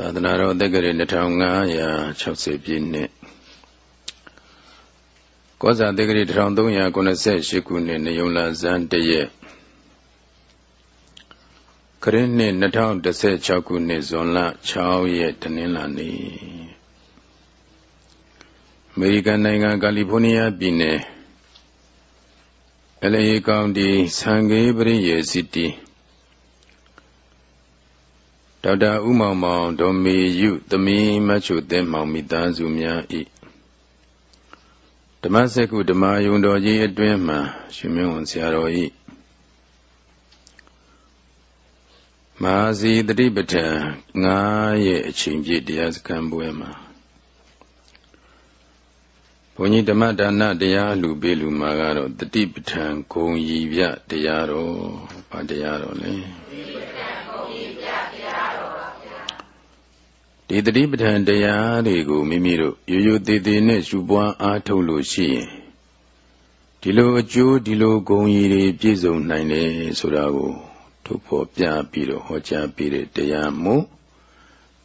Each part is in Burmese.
သာသနာတော်တက္ကရာ2560ပြည့်နှစ်ကောဇာတက္ကရာ1398ခုနှစ်နေုံလာဇန်တရက်ခရစ်နှစ်2016ခုနှစ်ဇွန်လ6ရက်တနင်္လာနေ့အမေရိကန်နိုင်ငံကယ်လီဖိုးနီးယားပြည်နယ်အလေကောင်တီဆန်ဂေးပရိယေစီတီ ဒေါက်တာဥမောင်မောင်ဒေါ်မေယုသမီးမချုသဲမောင်မိသားစုများဤဓမ္မစကုဓမ္မယုံတော်ကြီးအတွင်းမှရှင်မင်းဝန်ဆရာတော်ဤမဟာစီတတိပဋ္ဌာန်9ရဲ့အချိန်ပြည့်တရားစခန်းပွဲမှာဘုန်းကြီးဓမ္မဒါနတရားလူပေးလူမှာကတော့တတိပဋ္ဌာန်ဂုံရည်ပြတရားတော်ဘာတရားတော်လဲ ဒီတတိပဋ္ဌာန်တရားတွေကိုမိမိတို့ရိုးရိုးသေးသေးနဲ့ရှုပွားအားထုတ်လို့ရှိရင်ဒီလိုအကျိုးဒီလိုဂုဏ်ရည်တွေပြည့်စုံနိုင်တယ်ဆိုတာကိုထုတ်ဖော်ပြပြီးတော့ဟောကြားပေးတဲ့တရားမို့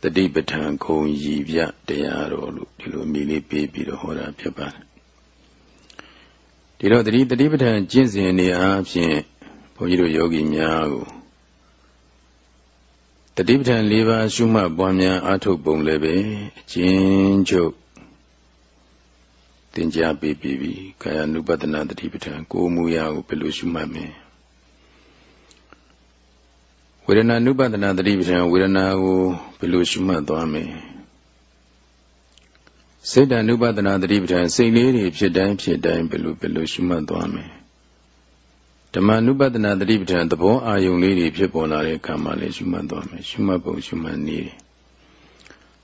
တတိပဋ္ဌာန်ဂုဏ်ရည်ပြတရားတော်လို့ဒီလိုအမည်လေးပေးပြီးတော့ဟောတာဖြစ်ပါတယ်ဒီတော့တတိတတိပဋ္ဌာန်ကျင့်စဉ်နေအားဖြင့်ဘုန်းကြီးတို့ယောဂီများကို တတိပဋ္ဌာန်၄ပါးရှုမှတ်ပွားများအားထုတ်ပုံလည်းပဲအချင်းချုပ်သင်ကြားပေးပြီးပြီကာယ ानु ပဒနာတတိပဋ္ဌာန်ကိုမူရာကိုဘယ်လိုရှုမှတ်မလဲဝေဒနာ ानु ပဒနာတတိပဋ္ဌာန်ဝေဒနာကိုဘယ်လိုရှုမှတ်သွားမလဲစိတ်တ ानु ပဒနာတတိပဋ္ဌာန်စိတ်လေးတွေဖြစ်တိုင်းဖြစ်တိုင်းဘယ်လိုဘယ်လိုရှုမှတ်သွားမလဲ ဓမ္မနုပဒနာတတိပဋ္ဌာန်သဘောအာယုံလေးတွေဖြစ်ပေါ်လာတဲ့အခါမှာလည်းရှုမှတ်သွားမယ်ရှုမှတ်ပုံရှုမှတ်နည်း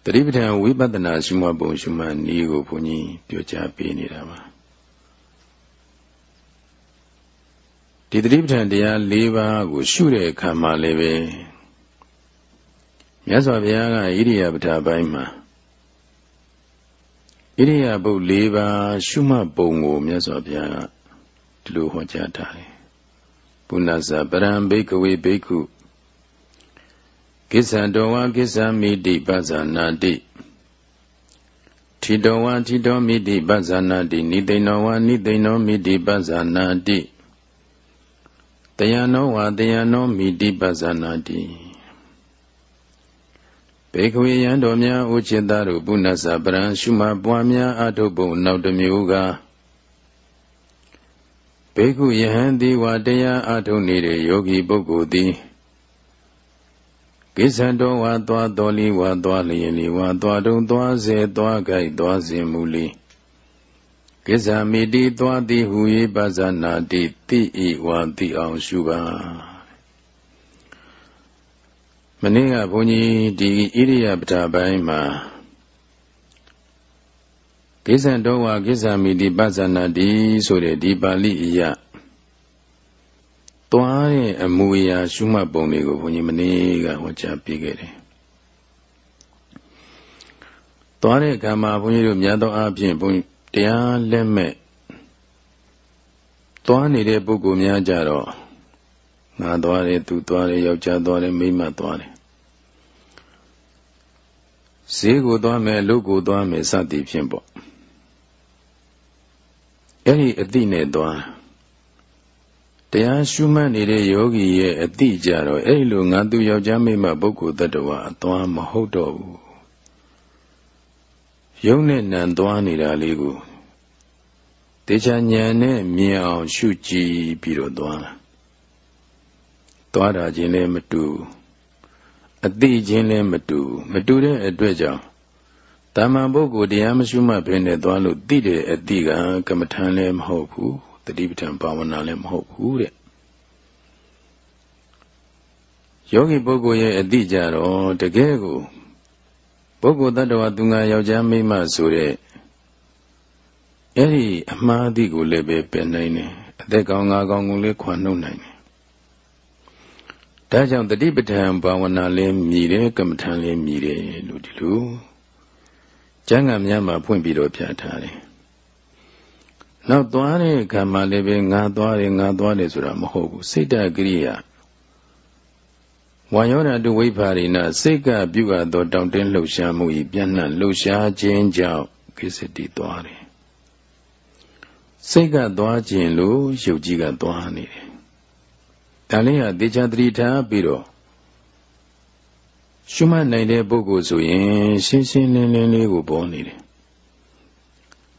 တတိပဋ္ဌာန်ဝိပဿနာရှုမှတ်ပုံရှုမှတ်နည်းကိုဘုန်းကြီးပြောကြားပေးနေတာပါဒီတတိပဋ္ဌာန်တရား၄ပါးကိုရှုတဲ့အခါမှာလည်းပဲမြတ်စွာဘုရားကဣရိယာပဋ္ဌာပိုင်းမှာဣရိယာပုတ်၄ပါးရှုမှတ်ပုံကိုမြတ်စွာဘုရားကဒီလိုဟောကြားထားတယ် ပုဏ္ဏဇပရံဘိကဝေဘိက္ခုကိစ္ဆံတော်ဝါကိစ္ဆံမိတိပဇာနာတိထီတော်ဝါထီတော်မိတိပဇာနာတိနိသိဏောဝါနိသိဏောမိတိပဇာနာတိတယံနောဝါတယံနောမိတိပဇာနာတိဘေကဝေယံတော်များဥจิตသားတို့ပုဏ္ဏဇပရံရှုမှပွားများအထုပ်ပုံနောက်တစ်မျိုးကား ဘေကုယဟန်တိဝတရားအထုံနေတဲ့ယောဂီပုဂ္ဂိုလ်သည်ကိစ္ဆံတော်ဝါသွားတော်လီဝါသွားလျင်လီဝါသွားတုံသွားစေသွားကြိုက်သွားစဉ်မူလီကိစ္ဆာမိတိသွားသည်ဟူ၏ပဇာနာတိတိဤဝါတိအောင်ရှုပါမနေ့ကဘုန်းကြီးဒီဣရိယာပဌာပိုင်းမှာ ကိစ္ဆံတော်ဝါကိစ္ဆာမိတိပဇာနာတိဆိုတဲ့ဒီပါဠိအရာသွားတဲ့အမူအရာရှုမှတ်ပုံတွေကိုဘုန်းကြီးမနေ့ကဟောကြားပေးခဲ့တယ်။သွားတဲ့ကံမှာဘုန်းကြီးတို့များသောအားဖြင့်ဘုန်းတရားလက်မဲ့သွားနေတဲ့ပုဂ္ဂိုလ်များကြတော့ငါသွားတယ်သူသွားတယ်ယောက်ျားသွားတယ်မိန်းမသွားတယ်ဈေးကိုသွားမယ်လူကိုသွားမယ်စသည်ဖြင့်ပေါ့ အဲ့ဒီအတိနဲ့သွားတရားရှုမှတ်နေတဲ့ယောဂီရဲ့အတိကြတော့အဲ့လိုငါသူယောက်ျားမိန်းမပုဂ္ဂိုလ်တ attva အသွားမဟုတ်တော့ဘူးယုံနဲ့နံသွားနေတာလေးကိုတေချာဉာဏ်နဲ့မြင်အောင်ရှုကြည့်ပြီးတော့သွားတာသွားတာချင်းလည်းမတူအတိချင်းလည်းမတူ မတူတဲ့အတွက်ကြောင့် တာမန်ပုဂ္ဂိုလ်တရားမရှုမှတ်ဘဲနဲ့သွားလို့သိတဲ့အတိကကမ္မထံလည်းမဟုတ်ဘူးတတိပဋ္ဌာန်ဘာဝနာလည်းမဟုတ်ဘူးတဲ့ယောဂီပုဂ္ဂိုလ်ရဲ့အတိကြတော့တကယ်ကိုပုဂ္ဂိုလ်တ attva သူငါယောက်ျားမိန်းမဆိုတဲ့အဲ့ဒီအမှားအသည့်ကိုလည်းပဲပယ်နိုင်တယ်အသက်ကောင်းငါကောင်းကိုလည်းခွာနှုတ်နိုင်တယ်ဒါကြောင့်တတိပဋ္ဌာန်ဘာဝနာလည်းမြည်တယ်ကမ္မထံလည်းမြည်တယ်လို့ဒီလို ကျမ်းဂန်များမှာဖွင့်ပြီးတော့ပြထားတယ်နောက်သွားတဲ့အခါမှာလည်းပဲငါသွားတယ်ငါသွားတယ်ဆိုတာမဟုတ်ဘူးစိတ်တကရိယာဝါယောဓာတုဝိပါရိနာစိတ်ကပြုအပ်သောတောင့်တင်းလှုပ်ရှားမှု၏ပြန့်နှံ့လှုပ်ရှားခြင်းကြောင့်ကိစ္စတိသွားတယ်စိတ်ကသွားခြင်းလို့ရုပ်ကြီးကသွားနေတယ်ဒါလေးဟာတေချာတတိထားပြီးတော့ ရှုမှတ်နိုင်တဲ့ပုဂ္ဂိုလ်ဆိုရင်ရှင်းရှင်းလင်းလင်းလေးကိုပေါ်နေတယ်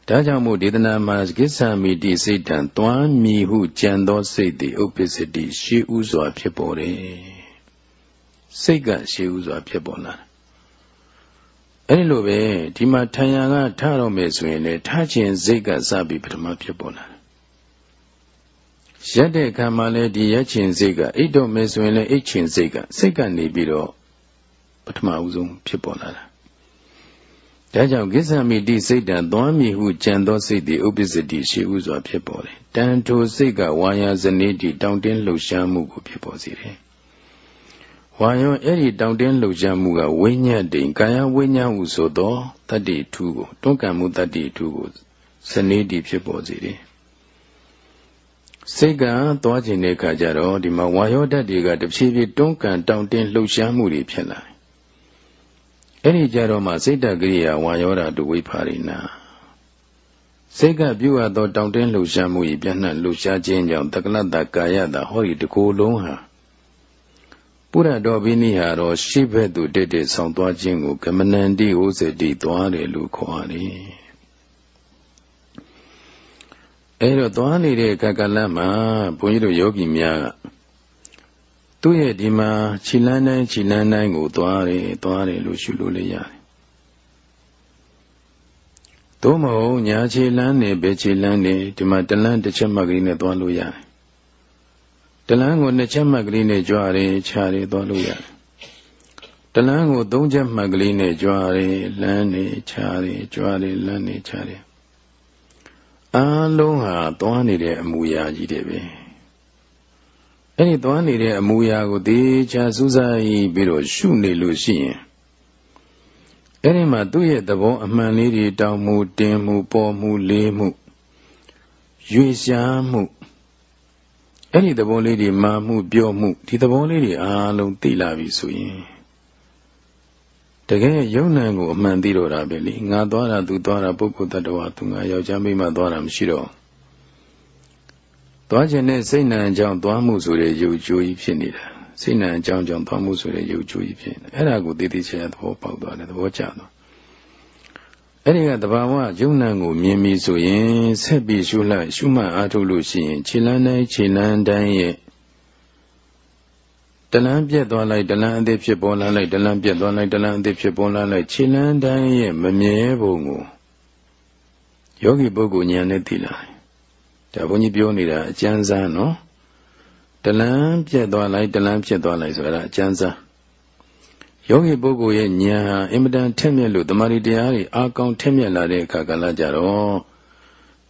ဒါကြောင့်မို့ဒေသနာမှာကိစ္ဆာမိတိစိတ်တံသွားမြည်ဟုကြံသောစိတ်သည်ဥပ္ပစ္စတိရှေးဥစွာဖြစ်ပေါ်တယ်စိတ်ကရှေးဥစွာဖြစ်ပေါ်လာအဲ့ဒီလိုပဲဒီမှာထံရကထတော့မယ်ဆိုရင်လေထခြင်းစိတ်ကစပြီးပထမဖြစ်ပေါ်လာရက်တဲ့ခံမှလည်းဒီရက်ခြင်းစိတ်ကအိတ်တော့မယ်ဆိုရင်လည်းအိတ်ခြင်းစိတ်ကစိတ်ကနေပြီးတော့ ပထမဦးဆုံးဖြစ်ပေါ်လာတာဒါကြောင့်ကိစ္ဆမိတိစိတ်တံသွားမည်ဟုကြံသောစိတ်သည်ဥပ္ပစ္စတိရှိဥစွာဖြစ်ပေါ်တယ်တန်ထိုစိတ်ကဝါယာဇနိတိတောင့်တင်းလှုပ်ရှားမှုကိုဖြစ်ပေါ်စေတယ်ဝါယောအဲ့ဒီတောင့်တင်းလှုပ်ရှားမှုကဝိညာဉ်တိန်ကာယဝိညာဉ်ဟုဆိုသောတတ္တိထူးကိုတွန်းကံမှုတတ္တိထူးကိုဇနိတိဖြစ်ပေါ်စေတယ်စိတ်ကသွားခြင်းတဲ့အခါကျတော့ဒီမှာဝါယောဓာတ်တွေကတဖြည်းဖြည်းတွန်းကန်တောင့်တင်းလှုပ်ရှားမှုတွေဖြစ်လာတယ် အဲ့ဒီကြတော့မှစိတ်တကရိယာဝါယောဓာတုဝိဖာရိနာစိတ်ကပြုအပ်သောတောင့်တင်းလှုပ်ရှားမှု၏ပြန့်နှံ့လှုပ်ရှားခြင်းကြောင့်တက္ကလတ္တကာယတာဟောဒီတကိုယ်လုံးဟာပုရတော်ဘိနိဟာတော့ရှိဘက်သူတက်တက်ဆောင်သွားခြင်းကိုကမနန္တိဥစတိသွားတယ်လို့ခေါ်ရတယ်အဲတော့သွားနေတဲ့ကကလတ်မှာဘုန်းကြီးတို့ယောဂီများက သူ့ရဲ့ဒီမှာခြိလန်းတိုင်းခြိလန်းတိုင်းကိုသွားတယ်သွားတယ်လို့ရှုလို့လည်းရတယ်သို့မဟုတ်ညာခြေလန်းနေဘယ်ခြေလန်းနေဒီမှာတလန်းတစ်ချက်မှတ်ကလေးနဲ့သွားလို့ရတယ်တလန်းကိုနှစ်ချက်မှတ်ကလေးနဲ့ကြွားတယ်ခြားတယ်သွားလို့ရတယ်တလန်းကိုသုံးချက်မှတ်ကလေးနဲ့ကြွားတယ်လန်းနေခြားတယ်ကြွားတယ်လန်းနေခြားတယ်အားလုံးဟာသွားနေတဲ့အမူအရာကြီးတွေပဲ အဲ့ဒီသွားနေတဲ့အမူအရာကိုသေချာစူးစိုက်ပြီးတော့ရှုနေလို့ရှိရင်အဲ့ဒီမှာသူ့ရဲ့သဘောအမှန်လေးတွေတောင်းမှုတင်းမှုပေါ်မှုလေးမှုရွေရှားမှုအဲ့ဒီသဘောလေးတွေမာမှုပြောမှုဒီသဘောလေးတွေအားလုံးသိလာပြီဆိုရင်တကယ်ယုံနံကိုအမှန်သိတော့တာပဲလေငါသွားတာသူသွားတာပုဂ္ဂိုလ်တ attva သူငါယောက်ျားမိန်းမသွားတာမရှိတော့ သွားခြင်းနဲ့စိတ်နံအကြောင်းသွားမှုဆိုတဲ့ယုတ်ကြိုးကြီးဖြစ်နေတာစိတ်နံအကြောင်းကြောင့်သွားမှုဆိုတဲ့ယုတ်ကြိုးကြီးဖြစ်နေအဲ့ဒါကိုတည်တည်ချာချာသဘောပေါက်သွားတယ်သဘောကျသွားအဲ့ဒီကတဘာဝယုံနံကိုမြင်ပြီဆိုရင်ဆက်ပြီးရှုလိုက်ရှုမှတ်အားထုတ်လို့ရှိရင်ခြေလန်းတိုင်းခြေလန်းတိုင်းရဲ့တလန်းပြက်သွားလိုက်တလန်းအသေးဖြစ်ပေါ်လာလိုက်တလန်းပြက်သွားလိုက်တလန်းအသေးဖြစ်ပေါ်လာလိုက်ခြေလန်းတိုင်းရဲ့မမြဲပုံကိုယောဂီပုဂ္ဂိုလ်ဉာဏ်နဲ့သိလာတယ် ဒါဘုန်းကြီးပြောနေတာအကျဉ်းစားနော်တလန်းပြက်သွားလိုက်တလန်းဖြစ်သွားလိုက်ဆိုတာအကျဉ်းစားယောဂီပုဂ္ဂိုလ်ရဲ့ဉာဏ်ဟာအင်မတန်ထက်မြက်လို့တမာရီတရားတွေအာကောင်းထက်မြက်လာတဲ့အခါကလည်းကြတော့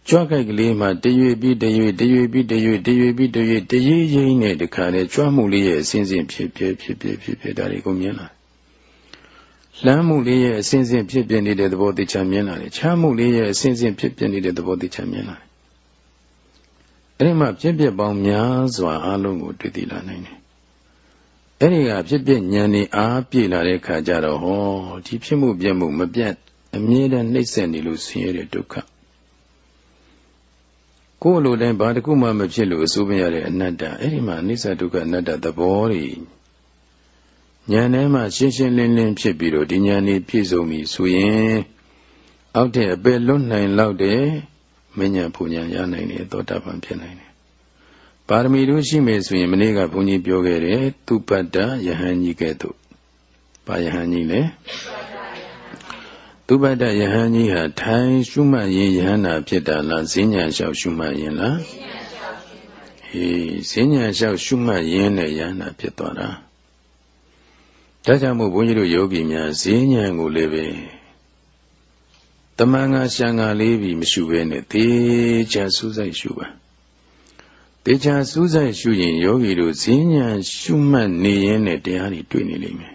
ကြွခိုက်ကလေးမှာတရွေပြီးတရွေတရွေပြီးတရွေတရွေပြီးတရွေတရွေရင်းနဲ့တခါလေကြွမှုလေးရဲ့အစဉ်စဉ်ဖြစ်ဖြစ်ဖြစ်ဖြစ်ဖြစ်ဖြစ်ဒါတွေကိုမြင်လာလမ်းမှုလေးရဲ့အစဉ်စဉ်ဖြစ်ပြနေတဲ့သဘောသိချမြင်လာတယ်ချမ်းမှုလေးရဲ့အစဉ်စဉ်ဖြစ်ပြနေတဲ့သဘောသိချမြင်လာတယ် အဲ့ဒီမှာဖြစ်ပြပေါင်းများစွာအလုံးကိုတွေ့သိလာနိုင်တယ်အဲ့ဒီကဖြစ်ပြဉာဏ်นี่အားပြည့်လာတဲ့ခါကျတော့ဟောဒီဖြစ်မှုပြမှုမပြတ်အမြဲတမ်းနှိမ့်ဆက်နေလို့ဆင်းရဲတဲ့ဒုက္ခကိုယ်လိုတိုင်းဘာတစ်ခုမှမဖြစ်လို့အစိုးမရတဲ့အနတ္တအဲ့ဒီမှာအနိစ္စဒုက္ခအနတ္တသဘောတွေဉာဏ်ထဲမှာရှင်းရှင်းလင်းလင်းဖြစ်ပြီးတော့ဒီဉာဏ်นี่ပြည့်စုံပြီဆိုရင်အောက်တဲ့အပယ်လွတ်နိုင်လောက်တဲ့ မဉ္ဇဉ်ပူဉ္ဇဉ်ရနိုင်တယ်သောတာပန်ဖြစ်နိုင်တယ်ပါရမီတို့ရှိမယ်ဆိုရင်မနေ့ကဘုန်းကြီးပြောခဲ့တယ်သူပတ္တယဟန်ကြီးကဲ့သို့ပါယဟန်ကြီးလေသူပတ္တယဟန်ကြီးဟာထိုင်ရှုမှတ်ရင်ယဟန္တာဖြစ်တာလားဈဉ္ညာလျှောက်ရှုမှတ်ရင်လားဟေးဈဉ္ညာလျှောက်ရှုမှတ်ရင်နဲ့ယဟန္တာဖြစ်သွားတာဒါကြောင့်မို့ဘုန်းကြီးတို့ယောဂီများဈဉ္ညာကိုလည်းပဲ တမန်ငါရှံငါလေးပြီးမရှုဘဲနဲ့သေချာစူးစိုက်ရှုပါတေချာစူးစိုက်ရှုရင်ယောဂီတို့ဈဉ္ညာရှုမှတ်နေရင်နဲ့တရားတွေတွေ့နေလိမ့်မယ်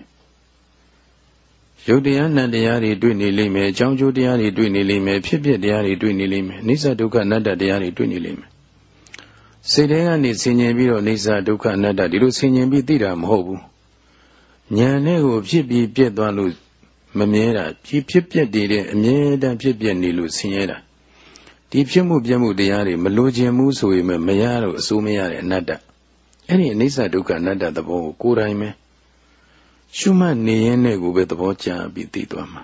ရုပ်တရားနံတရားတွေတွေ့နေလိမ့်မယ်အကြောင်းကျိုးတရားတွေတွေ့နေလိမ့်မယ်ဖြစ်ဖြစ်တရားတွေတွေ့နေလိမ့်မယ်အိစ္ဆဒုက္ခအနတ္တတရားတွေတွေ့နေလိမ့်မယ်စိတ်ထဲကနေဆင်ញင်ပြီးတော့အိစ္ဆဒုက္ခအနတ္တဒီလိုဆင်ញင်ပြီးသိတာမဟုတ်ဘူးဉာဏ်နဲ့ကိုဖြစ်ပြီးပြက်သွားလို့ မမြဲတာဖြစ်ဖြစ်ပြက်တည်တဲ့အမြဲတမ်းဖြစ်ပြက်နေလို့ဆင်းရဲတာဒီဖြစ်မှုပြက်မှုတရားတွေမလိုချင်ဘူးဆိုရင်မရတော့အစိုးမရတဲ့အနတ္တအဲ့ဒီအနိစ္စဒုက္ခအနတ္တသဘောကိုကိုယ်တိုင်ပဲရှုမှတ်နေရင်နဲ့ကိုပဲသဘောကျပြီးသိသွားမှာ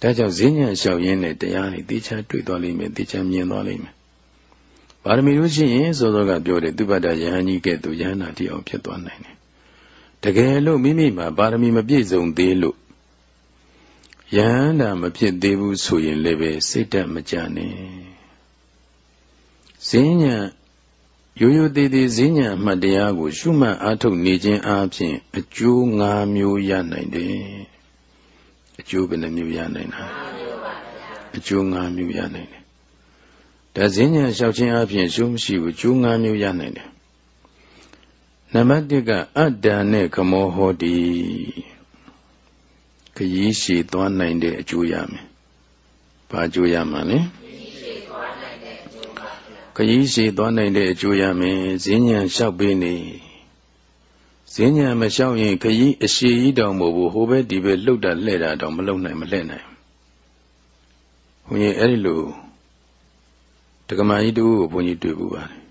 ဒါကြောင့်ဈဉ္ညာလျှောက်ရင်းနဲ့တရားတွေသိချတွေ့သွားလိမ့်မယ်သိချမြင်သွားလိမ့်မယ်ပါရမီလို့ရှိရင်စောစောကပြောတဲ့သူပ္ပတ္တယဟန်ကြီးကဲ့သို့ယဟနာတရားဖြစ်သွားနိုင်တယ်တကယ်လို့မိမိမှာပါရမီမပြည့်စုံသေးလို့ ယဟန္တာမဖြစ်သေးဘူးဆိုရင်လည်းပဲစိတ်တက်မကြနဲ့ဈဉ္ညာရိုးရိုးသေးသေးဈဉ္ညာအမှတ်တရားကို ရှုမှတ်အားထုတ်နေခြင်းအပြင်အကျိုး၅မျိုးရနိုင်တယ်အကျိုးဘယ်နှမျိုးရနိုင်တာအကျိုး၅မျိုးရနိုင်တယ်ဒါဈဉ္ညာလျှောက်ခြင်းအပြင်ရှုမရှိဘူးကျိုး၅မျိုးရနိုင်တယ်နံပါတ်1ကအတ္တနဲ့ခမောဟောတိ ခရီးရှည်သွားနိုင်တဲ့အကျိုးရမယ်။ဘာအကျိုးရမှာလဲ။ခရီးရှည်သွားနိုင်တဲ့အကျိုးရမယ်။ဈဉ္ဉံလျှောက်ပေးနေ။ဈဉ္ဉံမလျှောက်ရင်ခရီးအရှည်ကြီးတောင်မို့ဘူးဟိုဘက်ဒီဘက်လှုပ်တာလှဲ့တာတောင်မလှုပ်နိုင်မလှဲ့နိုင်။ဘုန်းကြီးအဲ့ဒီလိုတက္ကမကြီးတူကိုဘုန်းကြီးတွေ့ဘူးပါတယ်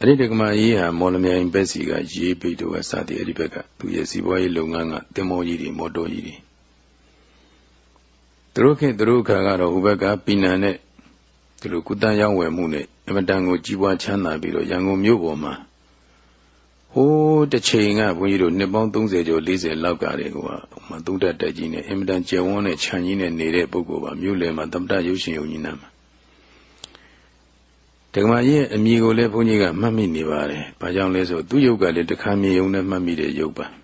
အဲ့ဒီတက္ကမကြီးဟာမော်လမြိုင်ဘက်စီကရေးပိတ်တော့စသည်အဲ့ဒီဘက်ကသူရဲ့စီးပွားရေးလုပ်ငန်းကတင်မောကြီးတွေမော်တော်ကြီးတွေသူတို့ခေတ်သူတို့ခါကတော့ဟိုဘက်ကပီနံနဲ့ဒီလိုကုသရောင်းဝယ်မှုနဲ့အမတန်ကိုကြီးပွားချမ်းသာပြီးတော့ရန်ကုန်မြို့ပေါ်မှာဟိုးတစ်ချိန်ကဘုန်းကြီးတို့နှစ်ပေါင်း30ကျော်40လောက်ကတည်းကမှသုံးတက်တက်ကြီးနဲ့အင်မတန်ကျယ်ဝန်းတဲ့ခြံကြီးနဲ့နေတဲ့ပုဂ္ဂိုလ်ပါမြို့လယ်မှာသမ္ပတရုပ်ရှင်ယုံကြီးနာမှာ ဒကမာကြီးရဲ့အမိကိုလည်းဘုန်းကြီးကမှတ်မိနေပါတယ်။ဘာကြောင့်လဲဆိုသူ့ယုတ်ကလည်းတခါမြေယုံနဲ့မှတ်မိတဲ့ယုတ်ပါ။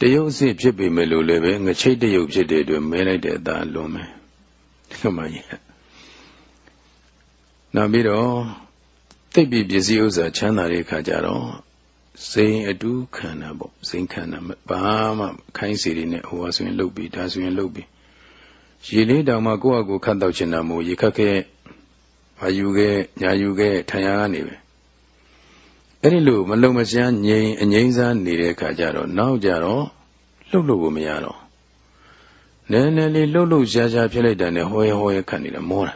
တယုတ်အစ်ဖြစ်ပေမဲ့လို့လည်းပဲငချိတ်တယုတ်ဖြစ်တဲ့အတွက်မဲလိုက်တဲ့အသာလွန်မယ်။ဒကမာကြီး။နောက်ပြီးတော့သိပြီပစ္စည်းဥစ္စာချမ်းသာတဲ့အခါကျတော့စိန်အတူခန္ဓာပေါ့စိန်ခန္ဓာဘာမှခိုင်းစီတွေနဲ့ဟိုဟာဆိုရင်လှုပ်ပြီးဒါဆိုရင်လှုပ်ပြီး ရေလေးတောင်မှကိုယ့်အကူခတ်တော့ချင်တာမို့ရေခတ်ခဲ့ဘာယူခဲ့ညာယူခဲ့ထိုင်ရကနေပဲအဲ့ဒီလိုမလုံမရှားငြိမ်အငြိမ်းစားနေတဲ့အခါကျတော့နောက်ကြတော့လှုပ်လို့ကိုမရတော့နည်းနည်းလေးလှုပ်လို့ရှားရှားဖြစ်လိုက်တာနဲ့ဟောရဟောရခတ်နေတာမောတာ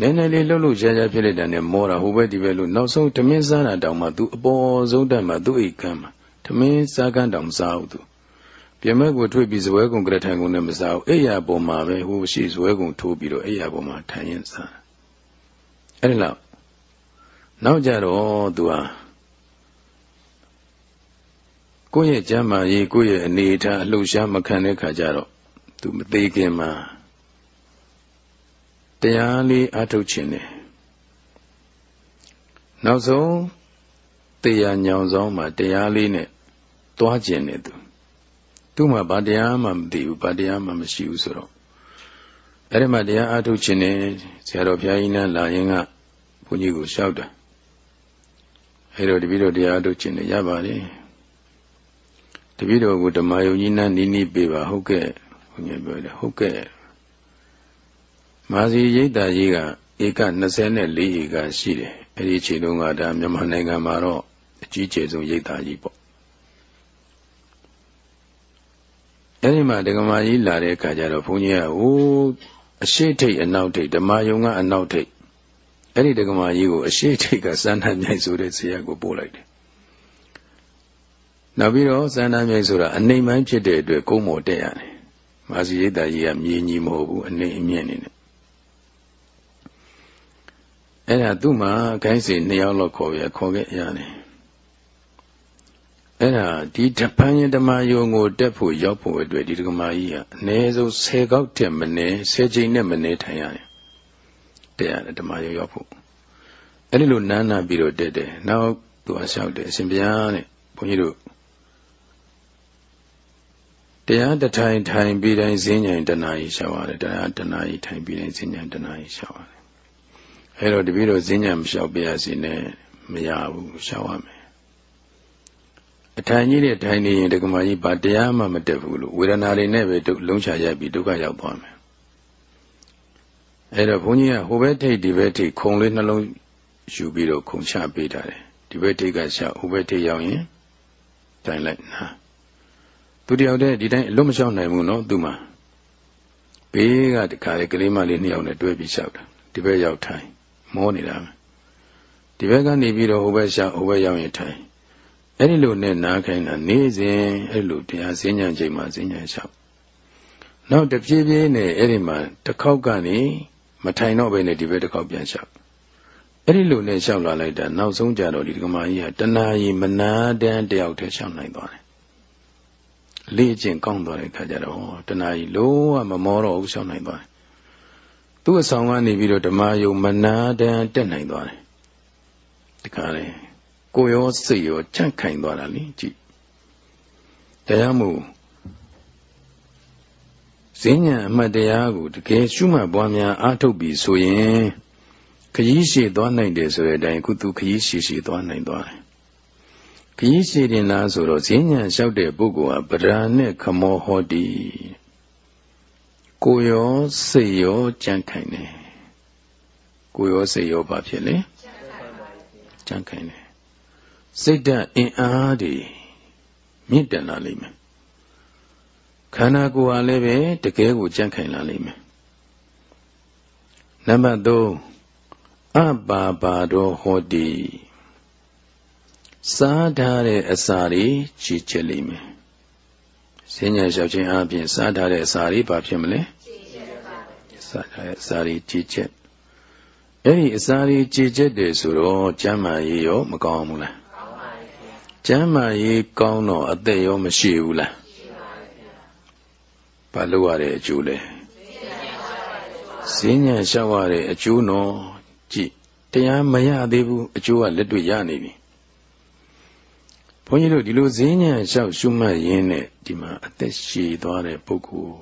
နည်းနည်းလေးလှုပ်လို့ရှားရှားဖြစ်လိုက်တာနဲ့မောတာဟိုဘက်ဒီဘက်လို့နောက်ဆုံးဓမင်းစားတာတောင်မှသူအပေါ်ဆုံးတက်မှသူ့အိတ်ကမ်းမှာဓမင်းစားကန်းတောင်မစားဘူးသူ ပြမက်ကိုထွေးပြီးဇပွဲကုံကရထံကုံနဲ့မစားဘူးအဲ့ရပေါ်မှာပဲဟိုရှိဇပွဲကုံထိုးပြီးတော့အဲ့ရပေါ်မှာထိုင်ရင်စားအဲ့ဒီလောက်နောက်ကြတော့သူဟာကိုယ့်ရဲ့ကျမ်းမာရေးကိုယ့်ရဲ့အနေအထားအလှရှားမခံတဲ့ခါကျတော့သူမသေးခင်မှာတရားလေးအထုတ်ခြင်းတယ်နောက်ဆုံးတရားညောင်ဆောင်မှာတရားလေးနဲ့တွားခြင်းတယ်သူ သူ့မှာဗာတရားမှမသိဘူးဗာတရားမှမရှိဘူးဆိုတော့အဲ့ဒီမှာတရားအထုတ်ခြင်းနဲ့ဆရာတော်ဘုရားကြီးနဲ့လာရင်ကဘုန်းကြီးကိုလျှောက်တာအဲ့တော့တပည့်တော်တရားအထုတ်ခြင်းနဲ့ရပါလေတပည့်တော်ကိုဓမ္မယုံကြီးနဲ့နီးနီးပေးပါဟုတ်ကဲ့ဘုန်းကြီးပြောတယ်ဟုတ်ကဲ့မာစီရိတ်တာကြီးကဧက24ဧကရှိတယ်အဲ့ဒီချိန်တုန်းကဒါမြန်မာနိုင်ငံမှာတော့အကြီးကျယ်ဆုံးရိတ်တာကြီးပေါ့ အဲဒီမှာဒကမာကြီးလာတဲ့အခါကျတော့ဘုန်းကြီးကဟိုးအရှိထိတ်အနောက်ထိတ်ဓမ္မယုံကအနောက်ထိတ်အဲ့ဒီဒကမာကြီးကိုအရှိထိတ်ကစန္ဒမြိုင်ဆိုတဲ့ဆရာကိုပို့လိုက်တယ်နောက်ပြီးတော့စန္ဒမြိုင်ဆိုတာအနိမ့်ပိုင်းဖြစ်တဲ့အတွက်ကုန်းမော်တက်ရတယ်မာစီရိတ်တာကြီးကမြေကြီးမဟုတ်ဘူးအနိမ့်အမြင့်နေတယ်အဲ့ဒါသူ့မှာခိုင်းစီနှစ်ယောက်လောက်ခေါ်ရခေါ်ခဲ့ရတယ် အဲ့ဒါဒီတပန်းရင်ဓမ္မယုံကိုတက်ဖို့ရောက်ဖို့အတွက်ဒီဓမ္မကြီးကအနည်းဆုံး10ကောက်တက်မနေ10ချိန်နဲ့မနေထိုင်ရတယ်တက်ရတယ်ဓမ္မယုံရောက်ဖို့အဲ့ဒီလိုနန်းနာပြီးတော့တက်တယ်နောက်သူကလျှောက်တယ်အရှင်ဘုရားတဲ့ဘုန်းကြီးတို့တရားတထိုင်ထိုင်ပြီးတိုင်းဈဉ္ဉံတဏှာကြီးရှောက်ရတယ်တရားတဏှာကြီးထိုင်ပြီးတိုင်းဈဉ္ဉံတဏှာကြီးရှောက်ရတယ်အဲ့တော့တပည့်တော်ဈဉ္ဉံမလျှောက်ပြရစီနဲ့မရဘူးရှောက်ရမယ် အထိုင်ကြီးနဲ့ထိုင်နေရင်ဒကမာကြီးဘာတရားမှမတက်ဘူးလို့ဝေဒနာတွေနဲ့ပဲလုံးချရိုက်ပြီးဒုက္ခရောက်သွားမယ်အဲ့တော့ဘုန်းကြီးကဟိုဘက်ထိတ်ဒီဘက်ထိတ်ခုံလေးနှလုံးယူပြီးတော့ခုံချပေးထားတယ်ဒီဘက်ထိပ်ကရှောက်ဟိုဘက်ထိပ်ရောက်ရင်တိုင်လိုက်နာသူတယောက်တည်းဒီတိုင်းအလွတ်မလျှောက်နိုင်ဘူးနော်သူမှဘေးကတခါလေကလေးမလေးနှစ်ယောက်နဲ့တွဲပြီးလျှောက်တာဒီဘက်ရောက်ထိုင်မောနေတာဒီဘက်ကနေပြီးတော့ဟိုဘက်လျှောက်ဟိုဘက်ရောက်ရင်ထိုင် အဲ့ဒီလိုနဲ့နားခိုင်းတာနေ့စဉ်အဲ့လိုတရားစဉ္ညာချိန်မှာစဉ္ညာလျှောက်နောက်တဖြည်းဖြည်းနဲ့အဲ့ဒီမှာတစ်ခေါက်ကနေမထိုင်တော့ဘဲနဲ့ဒီဘက်တစ်ခေါက်ပြန်လျှောက်အဲ့ဒီလိုနဲ့လျှောက်လာလိုက်တာနောက်ဆုံးကြတော့ဒီကမာကြီးကတဏှာကြီးမနာတန်းတယောက်တည်းလျှောက်နိုင်သွားတယ်လေ့ကျင့်ကောင်းသွားတဲ့ခါကျတော့တဏှာကြီးလုံးဝမမောတော့ဘူးလျှောက်နိုင်သွားတယ်သူ့အဆောင်ကနေပြီးတော့ဓမ္မယုံမနာတန်းတက်နိုင်သွားတယ်ဒီခါလေ ကိုရောစိတ်ရောကြန့်ခိုင်သွားတာလေကြည့်တရားမို့ဈဉ္ညာအမှတ်တရားကိုတကယ်ရှုမှတ်ပွားများအားထုတ်ပြီးဆိုရင်ခရီးရှည်သွားနိုင်တယ်ဆိုတဲ့အတိုင်းခုသူခရီးရှည်ရှည်သွားနိုင်သွားတယ်ခရီးရှည်တင်လားဆိုတော့ဈဉ္ညာလျှောက်တဲ့ပုဂ္ဂိုလ်ဟာဗရာနဲ့ခမောဟောတိကိုရောစိတ်ရောကြန့်ခိုင်တယ်ကိုရောစိတ်ရောဘာဖြစ်လဲကြန့်ခိုင်တယ် စိတ်ဓာတ်အင်အားတွေမြင့်တက်လာလိမ့်မယ်ခန္ဓာကိုယ်ဟာလည်းပဲတကယ်ကိုကြန့်ခိုင်လာလိမ့်မယ်နံပါတ်3အပါပါတော်ဟောတိစားထားတဲ့အစာတွေကြည်ချက်လိမ့်မယ်စဉ္ညာလျှောက်ခြင်းအပြင်စားထားတဲ့အစာတွေဘာဖြစ်မလဲစားထားတဲ့အစာတွေကြည်ချက်အဲ့ဒီအစာတွေကြည်ချက်တယ်ဆိုတော့ကျမ်းမာရေးရောမကောင်းဘူးလား ကျမ်းမာရေးကောင်းတော့အသက်ရောမရှိဘူးလားဘာလို့ရတဲ့အကျိုးလဲစဉ္ညာလျှောက်ရတဲ့အကျိုးနော်ကြည့်တရားမရသေးဘူးအကျိုးကလက်တွေ့ရနေပြီဘုန်းကြီးတို့ဒီလိုဈဉ္ညာလျှောက်ရှုမှတ်ရင်းနဲ့ဒီမှာအသက်ရှည်သွားတဲ့ပုဂ္ဂိုလ်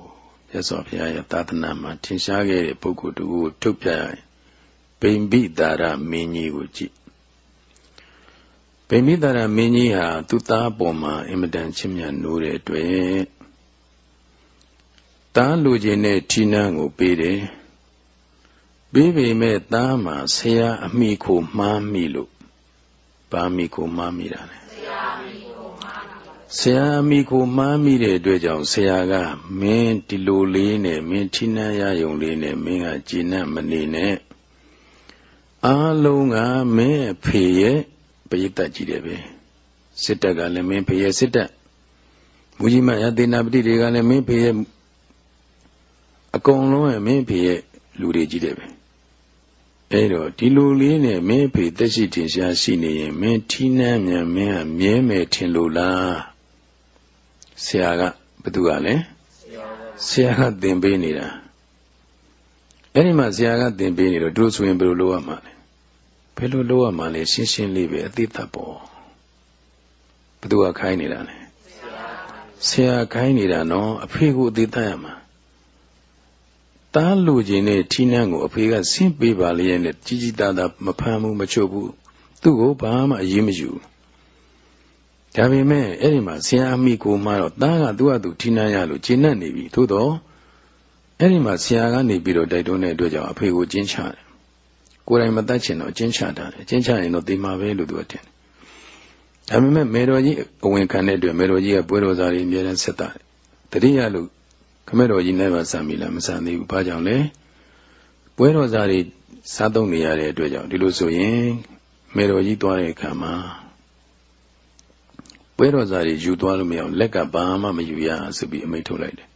ရသော်ဘုရားရဲ့သာသနာမှာထင်ရှားခဲ့တဲ့ပုဂ္ဂိုလ်တူကိုထုတ်ပြရင်ဗိမ္ပိတာရမင်းကြီးကိုကြည့် ဗိမိတရမင်းကြီးဟာသူ့သားပေါ်မှာအင်မတန်ချစ်မြတ်နိုးတဲ့အတွက်သားလူချင်းတဲ့ဌိနန်းကိုပေးတယ်ပေးပေမဲ့သားမှာဆရာအမိကိုမှားမိလို့ဘာမိကိုမှားမိတာလဲဆရာအမိကိုမှားဆရာအမိကိုမှားမိတဲ့အတွက်ကြောင့်ဆရာကမင်းဒီလိုလေးနဲ့မင်းဌိနန်းရယုံလေးနဲ့မင်းကကြည်နပ်မနေနဲ့အားလုံးကမင်းအဖေရဲ့ ပရိသတ်ကြီးတယ်ပဲစစ်တပ်ကလည်းမင်းဖေရဲ့စစ်တပ်မူကြီးမရသေနာပတိတွေကလည်းမင်းဖေရဲ့အကုန်လုံးရဲ့မင်းဖေရဲ့လူတွေကြီးတယ်ပဲအဲတော့ဒီလူလေးနဲ့မင်းဖေသက်ရှိတင်ရှားရှိနေရင်မင်းထီးနှမ်းမြန်မင်းကမြဲမယ်ထင်လို့လားဆရာကဘသူကလဲဆရာကသင်ပေးနေတာအဲ့ဒီမှာဆရာကသင်ပေးနေတော့တို့ဆိုရင်ဘယ်လိုလုပ်ရမှာလဲ ဘယ်လိုလုပ်ရမှာလဲရှင်းရှင်းလေးပဲအသိသက်ပေါ်ဘသူကခိုင်းနေတာလဲဆရာခိုင်းနေတာနော်အဖေကိုအသိသက်ရမှာတားလူခြင်းနဲ့ထီးနှံကိုအဖေကဆင်းပေးပါလေနဲ့ကြီးကြီးသားသားမဖမ်းဘူးမချုပ်ဘူးသူ့ကိုဘာမှအရေးမယူဒါပေမဲ့အဲ့ဒီမှာဆရာအမိကိုမှတော့တားကသူ့ဟာသူထီးနှံရလို့ကျဉ်တ်နေပြီသို့တော့အဲ့ဒီမှာဆရာကနေပြီးတော့တိုက်တွန်းတဲ့အတွက်ကြောင့်အဖေကိုကျင်းချတယ် ကိုယ်တိုင်မတတ်ချင်တော့ကျင်းချတာတယ်ကျင်းချရင်တော့ဒီမှာပဲလို့သူကထင်တယ်ဒါပေမဲ့မေတော်ကြီးအဝင်ခံတဲ့အတွက်မေတော်ကြီးကပွဲတော်စားတွေအများနဲ့ဆက်တာတတိယလို့ခမဲတော်ကြီးနဲ့ပါစံပြီလားမစံသေးဘူးဘာကြောင့်လဲပွဲတော်စားတွေစားသုံးနေရတဲ့အတွက်ကြောင့်ဒီလိုဆိုရင်မေတော်ကြီးသွားတဲ့အခါမှာပွဲတော်စားတွေယူသွားလို့မရအောင်လက်ကဘာမှမယူရဆိုပြီးအမိန့်ထုတ်လိုက်တယ်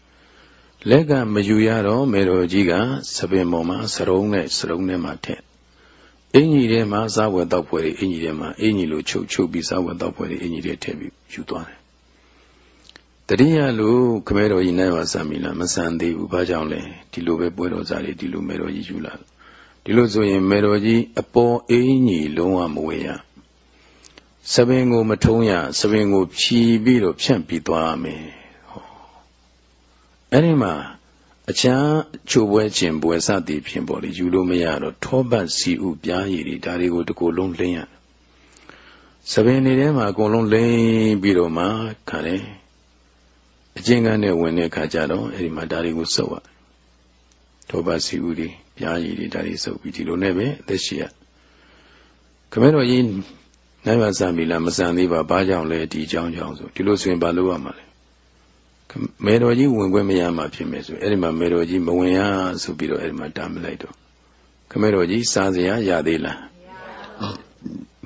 လက်ကမယူရတော့မေတော်ကြီးကစပင်ပေါ်မှာစရုံးနဲ့စရုံးထဲမှာထည့် အင်ကြီးထဲမှာစားဝယ်တော့ဖွဲ့တွေအင်ကြီးထဲမှာအင်ကြီးလိုချုပ်ချုပ်ပြီးစားဝယ်တော့ဖွဲ့တွေအင်ကြီးထဲထည့်ပြီးယူသွားတယ်တတိယလို့ခမဲတော်ကြီးနိုင်ပါစမ်းပြီလားမစမ်းသေးဘူးဘာကြောင့်လဲဒီလိုပဲပွဲတော်စားတွေဒီလိုမဲတော်ကြီးယူလာဒီလိုဆိုရင်မဲတော်ကြီးအပေါ်အင်းကြီးလုံးဝမဝေရစပင်ကိုမထုံးရစပင်ကိုဖြီးပြီးတော့ဖြန့်ပြီးသွားရမယ်ဟောအဲ့ဒီမှာ အချမ်းချိုပွဲခြင်းပွဲစသည်ဖြင့်ပေါ့လေယူလို့မရတော့ထောပတ်စီဥပြားရည်တွေဒါတွေကိုတကူလုံးလိမ့်ရစပင်နေထဲမှာအကုန်လုံးလိမ့်ပြီးတော့မှခါတယ်အကျဉ်းကန်းနဲ့ဝင်တဲ့အခါကျတော့အဲ့ဒီမှာဒါတွေကိုစုပ်ရထောပတ်စီဥတွေပြားရည်တွေဒါတွေစုပ်ပြီးဒီလိုနဲ့ပဲအသက်ရှိရခမဲတော်ကြီးနိုင်ပါစံပြီလားမစံသေးပါဘာကြောင့်လဲဒီအကြောင်းကြောင့်ဆိုဒီလိုဆိုရင်ဘာလုပ်ရမှာလဲ မေတော်ကြီးဝင်ခွင့်မရမှာဖြစ်မယ်ဆိုအဲ့ဒီမှာမေတော်ကြီးမဝင်ရဆိုပြီးတော့အဲ့ဒီမှာတားမလိုက်တော့ခမဲတော်ကြီးစားစရာရသေးလား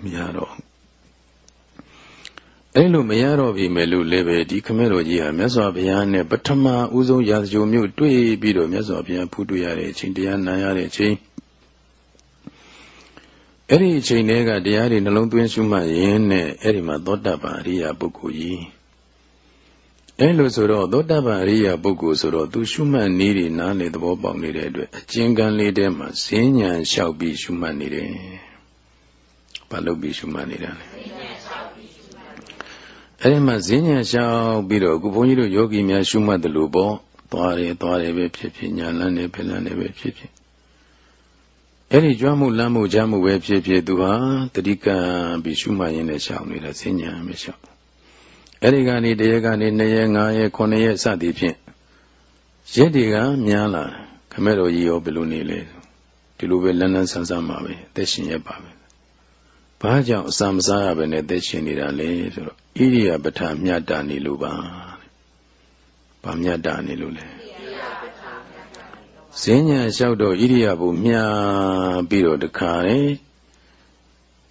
မရတော့အဲ့လိုမရတော့ပြီမယ်လို့လည်းပဲဒီခမဲတော်ကြီးဟာမြတ်စွာဘုရားနဲ့ပထမဦးဆုံးရာဇဂိုမျိုးတွေ့ပြီးတော့မြတ်စွာဘုရားဖူးတွေ့ရတဲ့အချိန်တရားနာရတဲ့အချိန်အဲ့ဒီအချိန်တည်းကတရားတွေနှလုံးသွင်းရှုမှတ်ရင်းနဲ့အဲ့ဒီမှာသောတပန်အရိယာပုဂ္ဂိုလ်ကြီး အဲ့လိုဆိုတော့သောတပန်အရိယာပုဂ္ဂိုလ်ဆိုတော့သူရှုမှတ်နည်းတွေနားလေသဘောပေါက်နေတဲ့အတွက်အကျဉ်းကန်းလေးထဲမှာဈဉ္ဉံလျှောက်ပြီးရှုမှတ်နေတယ်။ဘာလို့ပြီးရှုမှတ်နေတာလဲ။အဲ့ဒီမှာဈဉ္ဉံလျှောက်ပြီးတော့အခုဘုန်းကြီးတို့ယောဂီများရှုမှတ်တယ်လို့ပေါ့သွားတယ်သွားတယ်ပဲဖြစ်ဖြစ်ညာလန်းနေဖြစ်လန်းနေပဲဖြစ်ဖြစ်အဲ့ဒီကြွမှုလမ်းမှုကြမှုပဲဖြစ်ဖြစ်သူဟာတတိကံပြီးရှုမှတ်ရင်းနဲ့ရှောင်နေတာစဉ္ညာမရှောင် အဲ့ဒီကနေတရက်ကနေ2ရက်5ရက်9ရက်စသည်ဖြင့်ရက်တွေကများလာခမဲတော်ကြီးရောဘယ်လိုနေလဲဒီလိုပဲလန်းလန်းဆန်းဆန်းပါပဲသက်ရှင်ရပါပဲဘာကြောင့်အစာမစားရဘဲနဲ့သက်ရှင်နေတာလဲဆိုတော့ဣရိယာပဋ္ဌာမြတ်တာနေလို့ပါဘာမြတ်တာနေလို့လဲဈဉ္ညာလျှောက်တော့ဣရိယာပုမြာပြီးတော့တခါလေ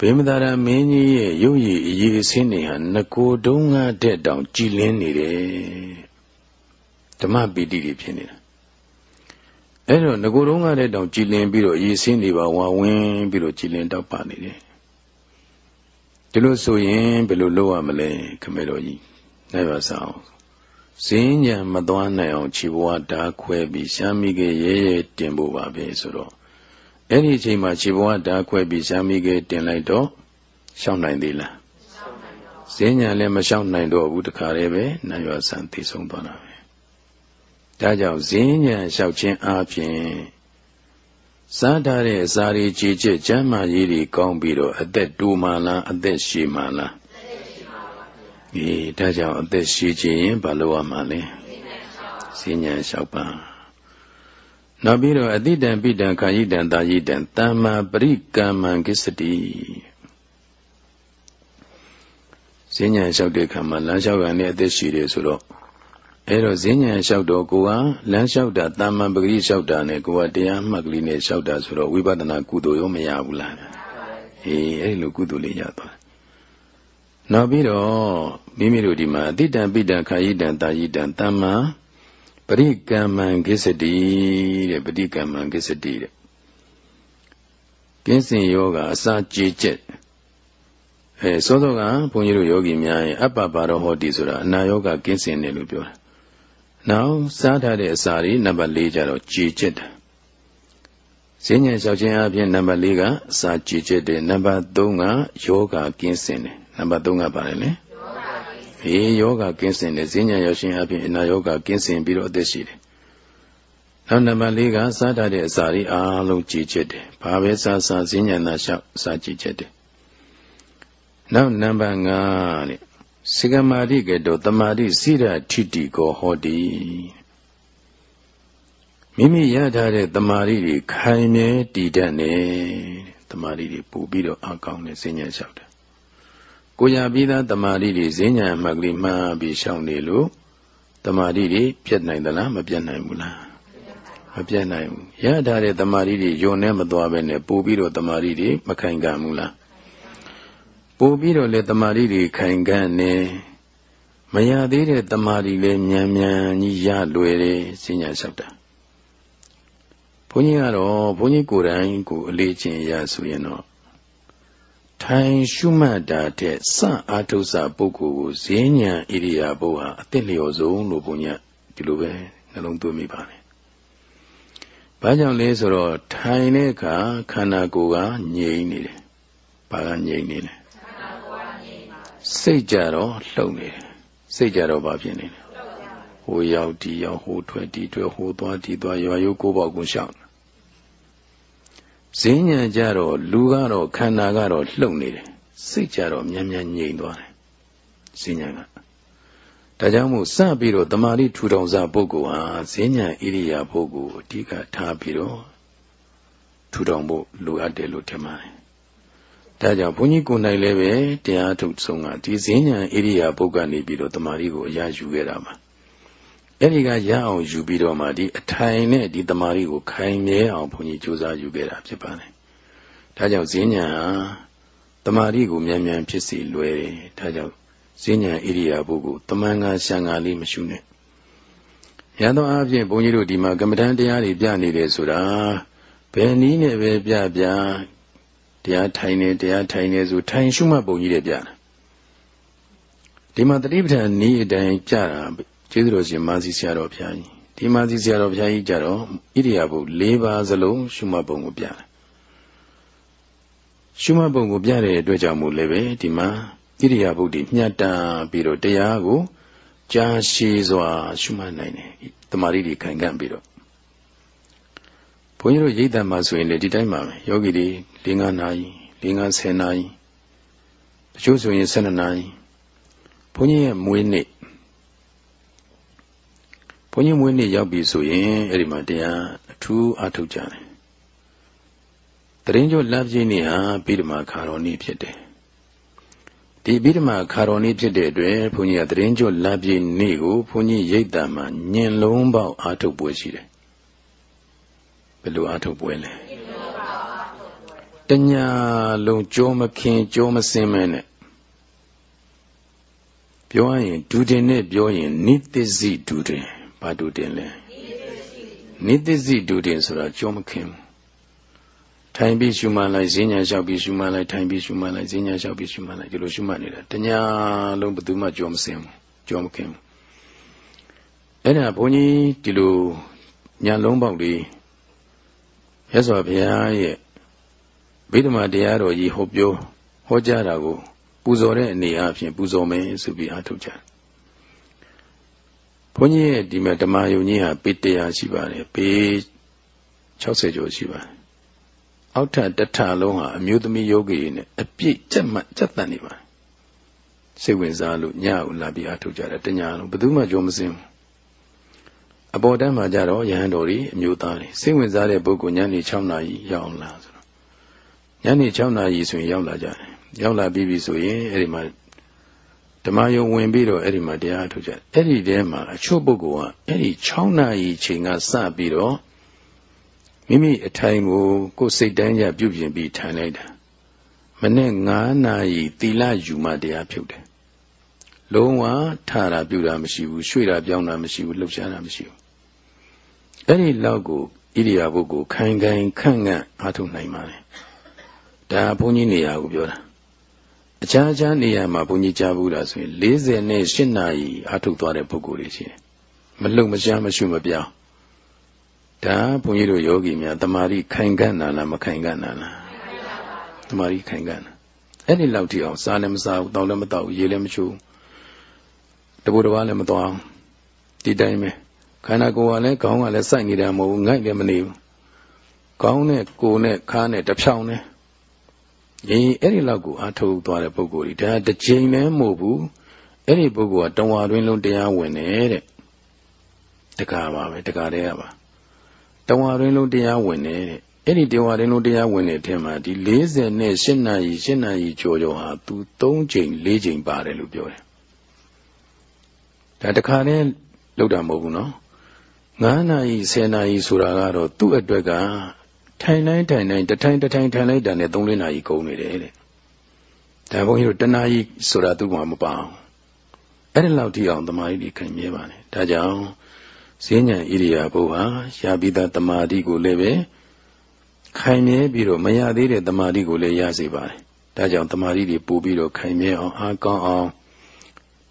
ဗေမသာရမင်းကြီးရဲ့ရုပ်ရည်အရေးအစင်းတွေဟာငကိုတုံးကားတဲ့တောင်ကြည်လင်းနေတယ်ဓမ္မပီတိတွေဖြစ်နေတာအဲ့တော့ငကိုတုံးကားတဲ့တောင်ကြည်လင်းပြီးတော့အရေးအစင်းတွေပါဝါဝင်ပြီးတော့ကြည်လင်းတော့ပါနေတယ်ဒီလိုဆိုရင်ဘယ်လိုလုပ်ရမလဲခမေတော်ကြီးနိုင်ပါစအောင်ဈဉ္ညာမသွားနိုင်အောင်ခြေဘဝဓာခွဲပြီးရှားမိ ਕੇ ရဲရဲတင်ဖို့ပါပဲဆိုတော့ အဲ့ဒီအချိန်မှာခြေဘဝဓာခွဲပြီးရှားမိ ਕੇ တင်လိုက်တော့ရှောင်းနိုင်သေးလားဈဉ္ညာလည်းမရှောင်းနိုင်တော့ဘူးတခါတည်းပဲနိုင်ရဆန်သိဆုံးသွားတာပဲဒါကြောင့်ဈဉ္ညာလျှောက်ခြင်းအပြင်စားထားတဲ့အစာတွေကြည်ကျက်ကျမ်းမာရေးတွေကောင်းပြီးတော့အသက်တိုးမှလားအသက်ရှည်မှလားအေးဒါကြောင့်အသက်ရှိခြင်းရင်ဘာလို့ရမှာလဲစဉ္ညာလျှောက်ပါ နောက်ပြီးတော့အတိတံပိတံခာယိတံတာယိတံတမ္မာပရိကမ္မံကိစ္စတိစဉ္ညာလျှောက်တဲ့ခါမှာလမ်းလျှောက်ရတဲ့အသက်ရှိတယ်ဆိုတော့အဲ့တော့စဉ္ညာလျှောက်တော့ကိုကလမ်းလျှောက်တာတမ္မာပဂရိလျှောက်တာနဲ့ကိုကတရားမှတ်ကလေးနဲ့လျှောက်တာဆိုတော့ဝိပဿနာကုသိုလ်ရောမရဘူးလားအေးအဲ့လိုကုသိုလ်လေးရသွားနောက်ပြီးတော့မိမိတို့ဒီမှာအတိတံပိတံခာယိတံတာယိတံတမ္မာပ ရိကမ္မံကိစ္စတိတဲ့ပရိကမ္မံကိစ္စတိတဲ့ကင်းစင်ယောဂအစာကြေချက်အဲစောစောကဘုန်းကြီးတို့ယောဂီများရဲ့အပ္ပပါရောဟောတိဆိုတာအနာယောဂကင်းစင်တယ်လို့ပြောတာနောက်စားထားတဲ့အစာတွေနံပါတ်၄ကျတော့ကြေချက်တာဈဉ္ဉံလျှောက်ခြင်းအပြင်နံပါတ်၄ကအစာကြေချက်တယ်နံပါတ်၃ကယောဂကင်းစင်တယ်နံပါတ်3ကပါတယ်လေ အေးယောဂကင်းစင်တယ်ဈဉ္ညာရောက်ရှင်အပြင်အနာယောဂကင်းစင်ပြီးတော့အသက်ရှိတယ်နောက်နံပါတ်4ကစားတတ်တဲ့အစာတွေအားလုံးကြည်ချက်တယ်ဘာပဲစားစားဈဉ္ညာနာလျှောက်စားကြည်ချက်တယ်နောက်နံပါတ်5တဲ့စေကမာတိကတောတမာတိစိရထိတိကိုဟောတိမိမိရထားတဲ့တမာတိတွေခိုင်မြဲတည်တတ်နေတမာတိတွေပို့ပြီးတော့အကောင်းနဲ့ဈဉ္ညာလျှောက်တယ် ကိုရပြီးသားတမာတိတွေဈဉ္ညာမှတ်ကလေးမှားပြီးရှောင်နေလို့တမာတိတွေပြတ်နိုင်သလားမပြတ်နိုင်ဘူးလားမပြတ်နိုင်ဘူးရထားတဲ့တမာတိတွေယုံနေမသွားပဲနဲ့ပို့ပြီးတော့တမာတိတွေမခိုင်ခံဘူးလားပို့ပြီးတော့လေတမာတိတွေခိုင်ခံနေမရသေးတဲ့တမာတိလည်းမြန်မြန်ကြီးရလွယ်တယ်ဈဉ္ညာလျှောက်တာဘုန်းကြီးကတော့ဘုန်းကြီးကိုယ်တိုင်ကိုအလေးချင်းရဆိုရင်တော့ ထိုင်ရှုမှတ်တာတဲ့စအာထုစပုဂ္ဂိုလ်ကိုဈဉ္ဉံဣရိယာပုဟာအသက်လျော်ဆုံးလို့ဘုညာဒီလိုပဲနှလုံးသွင်းမိပါတယ်။ဘာကြောင့်လဲဆိုတော့ထိုင်တဲ့အခါခန္ဓာကိုယ်ကငြိမ်နေတယ်။ဘာကငြိမ်နေလဲ။စိတ်ကြတော့လှုပ်နေတယ်။စိတ်ကြတော့ဘာဖြစ်နေလဲ။ဟိုရောက်ဒီရောက်ဟိုထွက်ဒီထွက်ဟိုသွားဒီသွားရွာရုပ်ကိုပေါ့ကိုရှောက် ဈဉ္ညာကြတော့လူကတော့ခန္ဓာကတော့လှုပ်နေတယ်စိတ်ကြတော့မြန်မြန်ငြိမ်သွားတယ်ဈဉ္ညာကဒါကြောင့်မို့စပြီးတော့တမာတိထူထောင်စားပုဂ္ဂိုလ်ဟာဈဉ္ညာဣရိယာပုဂ္ဂိုလ်အဓိကထားပြီးတော့ထူထောင်ဖို့လိုအပ်တယ်လို့ထင်ပါတယ်ဒါကြောင့်ဘုန်းကြီးကိုယ်နိုင်လည်းပဲတရားထုတ်ဆုံးကဒီဈဉ္ဉံဣရိယာပုဂ္ဂနေပြီးတော့တမာရီကိုအရာယူခဲ့တာမှာ အဲ့ဒီကရအောင်ယူပြီးတော့မှဒီအထိုင်နဲ့ဒီတမာရီကိုခိုင်မြဲအောင်ဘုန်းကြီးစူးစမ်းယူခဲ့တာဖြစ်ပါတယ်ဒါကြောင့်ဈဉ္ဉံဟာတမာရီကိုမြန်မြန်ဖြစ်စီလွယ်တယ်ဒါကြောင့်ဈဉ္ဉံဣရိယာပုဂ္ဂတမန်ငါရှံငါလေးမရှုနဲ့ရသောအားဖြင့်ဘုန်းကြီးတို့ဒီမှာကမ္မဋ္ဌာန်းတရားတွေပြနေတယ်ဆိုတာဘယ်နည်းနဲ့ပဲပြပြတရားထိုင်နေတရားထိုင်နေဆိုထိုင်ရှုမှတ်ပုံကြီးတွေပြတာဒီမှာတတိပဋ္ဌာန်နည်းအတိုင်းကြတာ ကျေးဇူးတော်ရှင်မာစီဆရာတော်ဘုရားကြီးဒီမာစီဆရာတော်ဘုရားကြီးကြတော့ဣရိယာပု၄ပါးစလုံးရှုမှတ်ပုံကိုပြတယ်ရှုမှတ်ပုံကိုပြတဲ့အတွက်ကြောင့်မို့လည်းပဲဒီမှာဣရိယာပုတွေမြတ်တာပြီးတော့တရားကိုကြာရှည်စွာ ရှုမှတ်နိုင်တယ်တမာရီတွေခိုင်ခံ့ပြီးတော့ဘုန်းကြီးတို့ရိတ်တံမှာဆိုရင်လေဒီတိုင်းပါပဲယောဂီတွေ၄၅နာရီ၄၅10နာရီတချို့ဆိုရင်12နာရီဘုန်းကြီးရဲ့မွေးနေ့ ဘုန်းကြီးမွေးနေ့ရောက်ပြီဆိုရင်အဲ့ဒီမှာတရားအထူးအားထုတ်ကြတယ်တရင်ကျိုးလပ်ကြီးနေ့ဟာပြီးဓမ္မာခါတော်နေ့ဖြစ်တယ်ဒီပြီးဓမ္မာခါတော်နေ့ဖြစ်တဲ့အတွက်ဘုန်းကြီးကတရင်ကျိုးလပ်ကြီးနေ့ကိုဘုန်းကြီးရိတ်တံမှာညင်လုံးပေါက်အားထုတ်ပွဲရှိတယ်ဘယ်လိုအားထုတ်ပွဲလဲတညာလုံးကြောမခင်ကြောမစင်းမဲနဲ့ပြောရင်ဒူတင်နဲ့ပြောရင်နိသစီဒူတင် ဘာဒူတင်လဲနိသစီဒူတင်ဆိုတာကြောမခင်ထိုင်ပြီးရှုမှတ်လိုက်ဈဉ္ညာလျှောက်ပြီးရှုမှတ်လိုက်ထိုင်ပြီးရှုမှတ်လိုက်ဈဉ္ညာလျှောက်ပြီးရှုမှတ်လိုက်ဒီလိုရှုမှတ်နေတာတညာလုံးဘယ်သူမှကြောမစင်ဘူးကြောမခင်ဘူးအဲ့ဒါဘုန်းကြီးဒီလိုညာလုံးပေါက်လေးရသော်ဘုရားရဲ့ဗိဓမာတရားတော်ကြီးဟောပြောဟောကြားတာကို ပူဇော်တဲ့အနေအချင်းပူဇော်မယ်ဆိုပြီးအားထုတ်ကြဘု န်းကြီးရဲ့ဒီမှာဓမ္မယုံကြီးဟာပေတရားရှိပါတယ်ပေ60ကျော်ရှိပါတယ်အောက်ထတထလုံးဟာအမျိုးသမီးယောဂီတွေနဲ့အပြည့်ကြက်မှကြက်တန်နေပါတယ်စိတ်ဝင်စားလို့ညကိုလာပြီးအားထုတ်ကြတယ်တညာလုံးဘယ်သူမှကြောမစင်းဘူးအပေါ်တန်းမှာကြတော့ယဟန်တော်တွေအမျိုးသားတွေစိတ်ဝင်စားတဲ့ပုဂ္ဂိုလ်ညနေ6နာရီရောက်လာဆိုတော့ညနေ6နာရီဆိုရင်ရောက်လာကြတယ်ရောက်လာပြီးပြီဆိုရင်အဲ့ဒီမှာ ဓမ္မယုံဝင်ပြီးတော့အဲ့ဒီမှာတရားထုတ်ကြအဲ့ဒီထဲမှာအချို့ပုဂ္ဂိုလ်ကအဲ့ဒီ6နာရီချိန်ကစပြီးတော့မိမိအထိုင်ကိုကိုယ်စိတ်တိုင်းကြပြုပြင်ပြီးထိုင်လိုက်တာမနေ့9နာရီသီလယူမှတရားဖြုတ်တယ်လုံးဝထတာပြုတာမရှိဘူးရွှေ့တာပြောင်းတာမရှိဘူးလှုပ်ရှားတာမရှိဘူးအဲ့ဒီလောက်ကိုဣရိယာပုဂ္ဂိုလ်ခိုင်ခိုင်ခန့်ခန့်အားထုတ်နိုင်ပါလေဒါဘုန်းကြီးနေရာကိုပြောတာ အခြားခြားနေရာမှာဘုန်းကြီးကြားဘူးလားဆိုရင်48နာရီအားထုတ်သွားတဲ့ပုဂ္ဂိုလ်တွေရှိတယ်မလှုပ်မရှားမရှုမပြောင်းဒါဘုန်းကြီးတို့ယောဂီများတမာရီခိုင်ခန့်နာလားမခိုင်ခန့်နာလားတမာရီခိုင်ခန့်နာအဲ့ဒီလောက်ထိအောင်စားလည်းမစားဘူးတောက်လည်းမတောက်ဘူးရေလည်းမချိုးတဘူတဘာလည်းမသွားအောင်ဒီတိုင်းပဲခန္ဓာကိုယ်ကလည်းခေါင်းကလည်းစိုက်နေတာမဟုတ်ဘူးငိုက်လည်းမနေဘူးခေါင်းနဲ့ကိုယ်နဲ့ခါးနဲ့တဖြောင်းနဲ့ အေးအဲ့ဒီလောက်ကိုအားထုတ်သွားတဲ့ပုဂ္ဂိုလ်ဒီဒါတစ်ချိန်လည်းမဟုတ်ဘူးအဲ့ဒီပုဂ္ဂိုလ်ကတဝါတွင်လုံးတရားဝင်တယ်တဲ့တကားပါပဲတကားတည်းရပါတဝါတွင်လုံးတရားဝင်တယ်တဲ့အဲ့ဒီတဝါတွင်လုံးတရားဝင်တဲ့အထက်မှာဒီ40နဲ့8နာရီ8နာရီကျော်ကျော်ဟာသူ3ချိန်4ချိန်ပါတယ်လို့ပြောတယ်ဒါတခါနဲ့လောက်တာမဟုတ်ဘူးနော်9နာရီ10နာရီဆိုတာကတော့သူ့အတွက်က ထိုင်တိုင်းထိုင်တိုင်းတထိုင်တထိုင်ထိုင်လိုက်တာနဲ့3-4နာရီကုန်နေတယ်တဲ့ဒါဘုန်းကြီးတို့တနာရီဆိုတာသူ့မှာမပါအောင်အဲ့ဒီလောက်ထိအောင်တမာရီတွေခံမြဲပါလေဒါကြောင့်ဈဉ္ဉံဣရိယာပုဟာရာပိသတမာတိကိုလည်းပဲခိုင်မြဲပြီးတော့မရသေးတဲ့တမာတိကိုလည်းရစေပါတယ်ဒါကြောင့်တမာတိတွေပို့ပြီးတော့ခိုင်မြဲအောင်အားကောင်းအောင်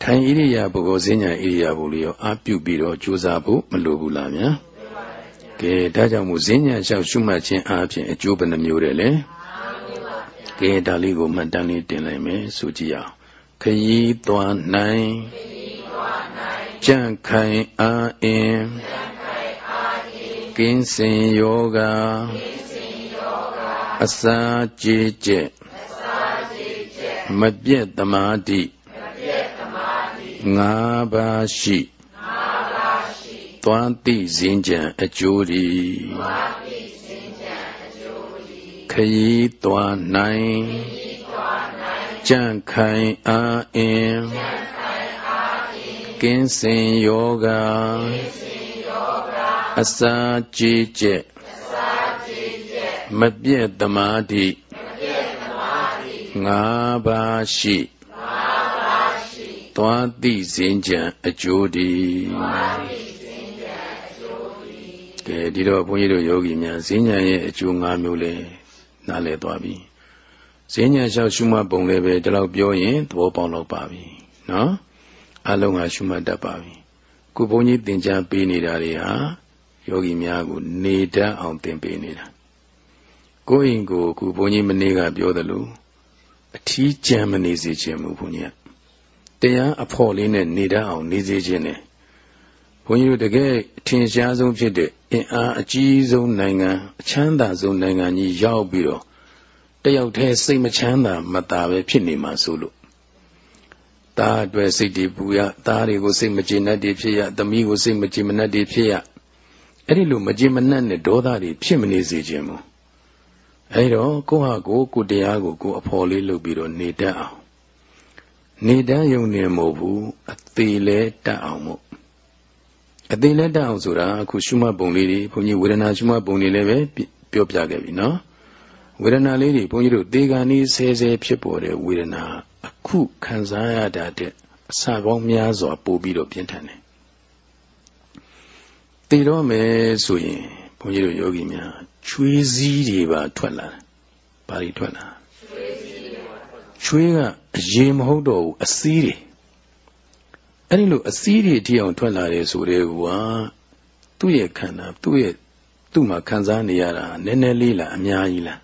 ထိုင်ဣရိယာပုကိုဈဉ္ညာဣရိယာပုလေးရောအပြုပြီးတော့ကြိုးစားဖို့မလိုဘူးလားဗျာ ကဲဒါကြောင့်မို့ဈဉ္ညာလျှောက်ရှုမှတ်ခြင်းအားဖြင့်အကျိုးဘယ်နှမျိုးတဲ့လဲကဲဒါလေးကိုမှတ်တမ်းလေးတင်လိုက်မယ်ဆိုကြည့်အောင်ခยีသွားနိုင်ကြံ့ခိုင်အားအင်းကင်းစင်ယောဂအစာကြည်ကျက်မပြည့်သမာဓိငါးပါးရှိငါးပါးရှိ သွားသိစဉ်ကြံအကျိုးဒီသွားသိစဉ်ကြံအကျိုးဒီခยีသွားနိုင်ခကြံ့ခိုင်အားအင်းကင်းစင်ယောဂအစာကြည်ကျက်မပြည့်သမာဓိငါးပါးရှိသွားသိစဉ်ကြံအကျိုးဒီ ကဲဒီတော့ဘုန်းကြီးတို့ယောဂီများဈဉ္ဉံရဲ့အကျိုး၅မျိုးလဲနားလည်သွားပြီဈဉ္ဉံလျှောက်ရှုမှတ်ပုံလည်းပဲဒီလောက်ပြောရင်သဘောပေါက်တော့ပါပြီနော်အလုံးကရှုမှတ်တတ်ပါပြီခုဘုန်းကြီးသင်ကြားပေးနေတာတွေဟာယောဂီများကိုနေတတ်အောင်သင်ပေးနေတာကိုယ်ရင်ကိုခုဘုန်းကြီးမနေ့ကပြောသလိုအထီးကျန်မနေစေခြင်းမူဘုန်းကြီးတရားအဖို့လေးနဲ့နေတတ်အောင်နေစေခြင်းနဲ့ ဘုန်းကြီးတို့တကယ်အထင်ရှားဆုံးဖြစ်တဲ့အင်အားအကြီးဆုံးနိုင်ငံအချမ်းသာဆုံးနိုင်ငံကြီးရောက်ပြီးတော့တယောက်တည်းစိတ်မချမ်းသာမသာပဲဖြစ်နေမှာဆိုလို့သားအတွက်စိတ်တည်ပူရသားတွေကိုစိတ်မကျေနပ်တည်ဖြစ်ရသမီးကိုစိတ်မကျေမနပ်တည်ဖြစ်ရအဲ့ဒီလိုမကျေမနပ်နဲ့ဒေါသတွေဖြစ်မနေစေခြင်းမို့အဲ့တော့ကိုယ့်ဟာကိုယ်ကိုတရားကိုကိုယ်အဖော်လေးလုပ်ပြီးတော့နေတတ်အောင်နေတတ်ယုံနေမဟုတ်ဘူးအသေးလဲတတ်အောင်မို့ အသေးလဲတတ်အောင်ဆိုတာအခုရှုမှတ်ပုံလေးတွေဘုန်းကြီးဝေဒနာရှုမှတ်ပုံလေးလည်းပဲပြောပြခဲ့ပြီနော်ဝေဒနာလေးတွေဘုန်းကြီးတို့သေဂာနီးဆဲဆဲဖြစ်ပေါ်တဲ့ဝေဒနာအခုခံစားရတာတဲ့အစာပေါင်းများစွာပို့ပြီးတော့ပြင်းထန်တယ်တည်တော့မယ်ဆိုရင်ဘုန်းကြီးတို့ယောဂီများချွေးစည်းတွေပါထွက်လာတယ်။ဘာတွေထွက်လာချွေးကအရေမဟုတ်တော့ဘူးအစည်းတွေ အဲ့ဒီလိုအစည်းတွေအထိအောင်ထွက်လာတယ်ဆိုတဲ့ကွာသူ့ရဲ့ခန္ဓာသူ့ရဲ့သူ့မှာခံစားနေရတာနည်းနည်းလေးလားအများကြီးလား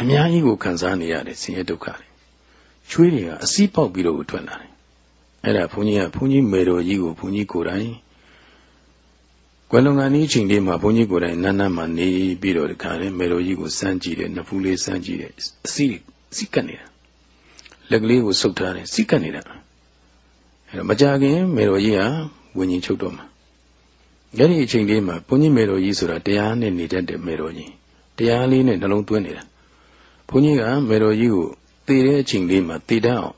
အများကြီးကိုခံစားနေရတယ်ဆင်းရဲဒုက္ခတွေချွေးတွေကအစည်းပေါက်ပြီးတော့ထွက်လာတယ်အဲ့ဒါဘုန်းကြီးကဘုန်းကြီးမေတော်ကြီးကိုဘုန်းကြီးကိုယ်တိုင်ကွယ်လွန်ကန်ဤချိန်လေးမှာဘုန်းကြီးကိုယ်တိုင်နန်းနန်းမှာနေပြီးတော့ဒီခါလေးမေတော်ကြီးကိုစမ်းကြည့်တယ်နဖူးလေးစမ်းကြည့်တယ်အစီစီကတ်နေတာလက်ကလေးကိုဆုပ်ထားတယ်စီကတ်နေတာ အဲတော့မကြခင်မေတော်ကြီးဟာဝิญဉ်ချုပ်တော့မှာအဲ့ဒီအချိန်လေးမှာဘုန်းကြီးမေတော်ကြီးဆိုတာတရားနဲ့နေတတ်တဲ့မေတော်ကြီးတရားလေးနဲ့နှလုံးသွင်းနေတာဘုန်းကြီးကမေတော်ကြီးကိုတည်တဲ့အချိန်လေးမှာတည်တတ်အောင်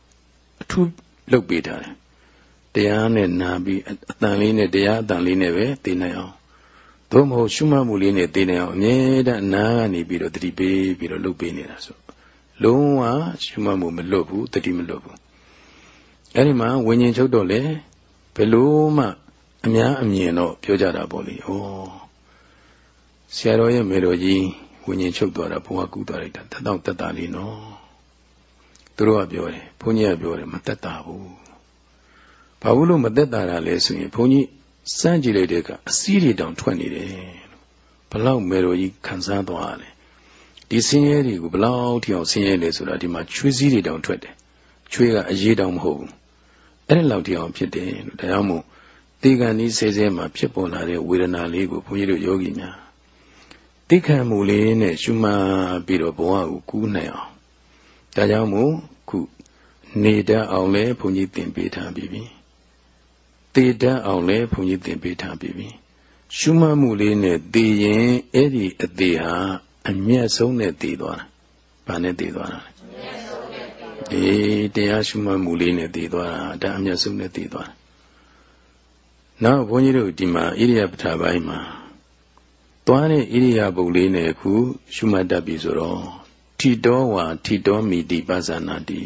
အထူးလုပ်ပေးထားတယ်တရားနဲ့နာပြီးအတန်လေးနဲ့တရားအတန်လေးနဲ့ပဲသိနိုင်အောင်သို့မဟုတ်ရှုမှတ်မှုလေးနဲ့သိနိုင်အောင်အမြဲတမ်းနာကနေပြီးတော့တတိပေးပြီးတော့လုပ်ပေးနေတာဆိုလုံးဝရှုမှတ်မှုမလွတ်ဘူးတတိမလွတ်ဘူး အဲ့ဒီမှာဝิญဉ်ချုပ်တော့လေဘယ်လို့မှအများအမြင်တော့ပြောကြတာပေါ့လေဩဆရာတော်ရဲ့မေတော်ကြီးဝิญဉ်ချုပ်သွားတာဘုရားကူးသွားလိုက်တာတတောင့်တက်တာလေးနော်သူတို့ကပြောတယ်ဘုန်းကြီးကပြောတယ်မတက်တာဘူးဘာလို့မသက်တာလဲဆိုရင်ဘုန်းကြီးစမ်းကြည့်လိုက်တဲ့အခါအစည်းတွေတောင်ထွက်နေတယ်ဘလောက်မေတော်ကြီးခံစားသွားတယ်ဒီဆင်းရဲတွေကိုဘလောက်ထိအောင်ဆင်းရဲလဲဆိုတာဒီမှာချွေးစည်းတွေတောင်ထွက်တယ်ချွေးကအရေးတောင်မဟုတ်ဘူး အဲ့ဒီလောက်ထိအောင်ဖြစ်တယ်လို့ဒါကြောင့်မို့တေကံဤဆဲဆဲမှာဖြစ်ပေါ်လာတဲ့ဝေဒနာလေးကိုဘုန်းကြီးတို့ယောဂီများသိခံမှုလေးနဲ့ရှုမှတ်ပြီးတော့ဘဝကိုကူးနိုင်အောင်ဒါကြောင့်မို့ခုနေတတ်အောင်လဲဘုန်းကြီးသင်ပေးထားပြီးပြီတည်တတ်အောင်လဲဘုန်းကြီးသင်ပေးထားပြီရှုမှတ်မှုလေးနဲ့တည်ရင်အဲ့ဒီအသေးဟာအမျက်ဆုံးနဲ့တည်သွားတာဘာနဲ့တည်သွားတာလဲ အေးတရားရှုမှတ်မှုလေးနဲ့တည်သွားတာဒါအမျက်ဆုံးနဲ့တည်သွားတာနောက်ဘုန်းကြီးတို့ဒီမှာဣရိယာပဋ္ဌာပိုင်းမှာသွားတဲ့ဣရိယာပုတ်လေးနဲ့ခုရှုမှတ်တတ်ပြီဆိုတော့ထီတော်ဝါထီတော်မိတိပဇာနာတိ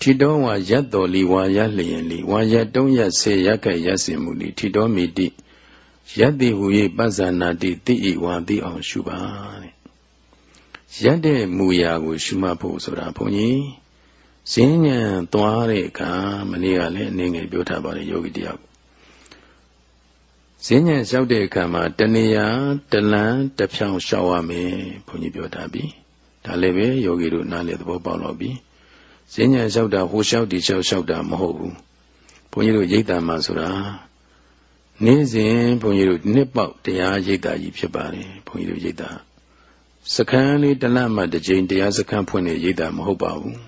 ထီတော်ဝါရက်တော်လီဝါရလျင်လီဝါရက်တုံးရက်ဆေရက်ကဲ့ရက်စင်မူလီထီတော်မိတိယတ္တိဟူ၍ပဇာနာတိတိဤဝါတိအောင်ရှုပါတဲ့ ရက်တဲ့မူရာကို ရှုမှတ်ဖို့ဆိုတာဘုန်းကြီးဈဉ္ဉံသွားတဲ့အခါမနေ့ကလည်းအနေငယ်ပြောထားပါတယ်ယောဂီတယောက်ဈဉ္ဉံလျှောက်တဲ့အခါမှာတဏှာတလန်းတဖြောင်းလျှောက်ရမယ်ဘုန်းကြီးပြောထားပြီဒါလည်းပဲယောဂီတို့နားလည်သဘောပေါက်တော့ပြီဈဉ္ညာလျှောက်တာဟိုလျှောက်ဒီလျှောက်လျှောက်တာမဟုတ်ဘူးဘုန်းကြီးတို့ရိတ်တံမှာဆိုတာနေ့စဉ်ဘုန်းကြီးတို့နှစ်ပေါက်တရားရိတ်တာကြီးဖြစ်ပါတယ်ဘုန်းကြီးတို့ရိတ်တာ စခန်းလေးတစ်လမှတစ်ကြိမ်တရားစခန်းဖွင့်နေရိတ်တာမဟုတ်ပါဘူး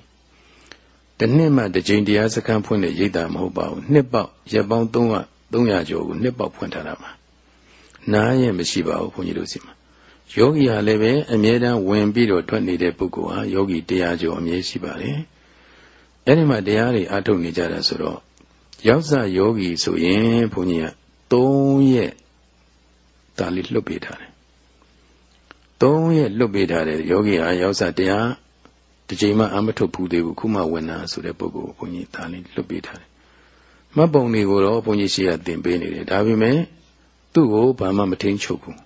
တနှစ်မှတစ်ကြိမ်တရားစခန်းဖွင့်နေရိတ်တာမဟုတ်ပါဘူးနှစ်ပေါက်ရက်ပေါင်း300 300ကျော်ကိုနှစ်ပေါက်ဖွင့်ထားတာပါနားရင်မရှိပါဘူးဘုန်းကြီးတို့စီမှာယောဂီဟာလည်းပဲအမြဲတမ်းဝင်ပြီးတော့ထွက်နေတဲ့ပုဂ္ဂိုလ်ဟာယောဂီတရားကျော်အမြဲရှိပါတယ်အဲ့ဒီမှာတရားတွေအထုတ်နေကြတာဆိုတော့ရောက်စားယောဂီဆိုရင်ဘုန်းကြီးက3ရက်ဒါလေးလွတ်ပေးထားတယ် 3ရက်လွတ်ပေးထားတယ်ယောဂီဟာရောက်စားတရားတစ်ချိန်မှအမထုတ်ဘူးသေးဘူးခုမှဝင်တာဆိုတဲ့ပုဂ္ဂိုလ်ဘုန်းကြီးဒါလေးလွတ်ပေးထားတယ်မှတ်ပုံတွေကိုတော့ဘုန်းကြီးရှိရသင်ပေးနေတယ်ဒါပေမဲ့သူ့ကိုဘာမှမထိန်ချုပ်ဘူး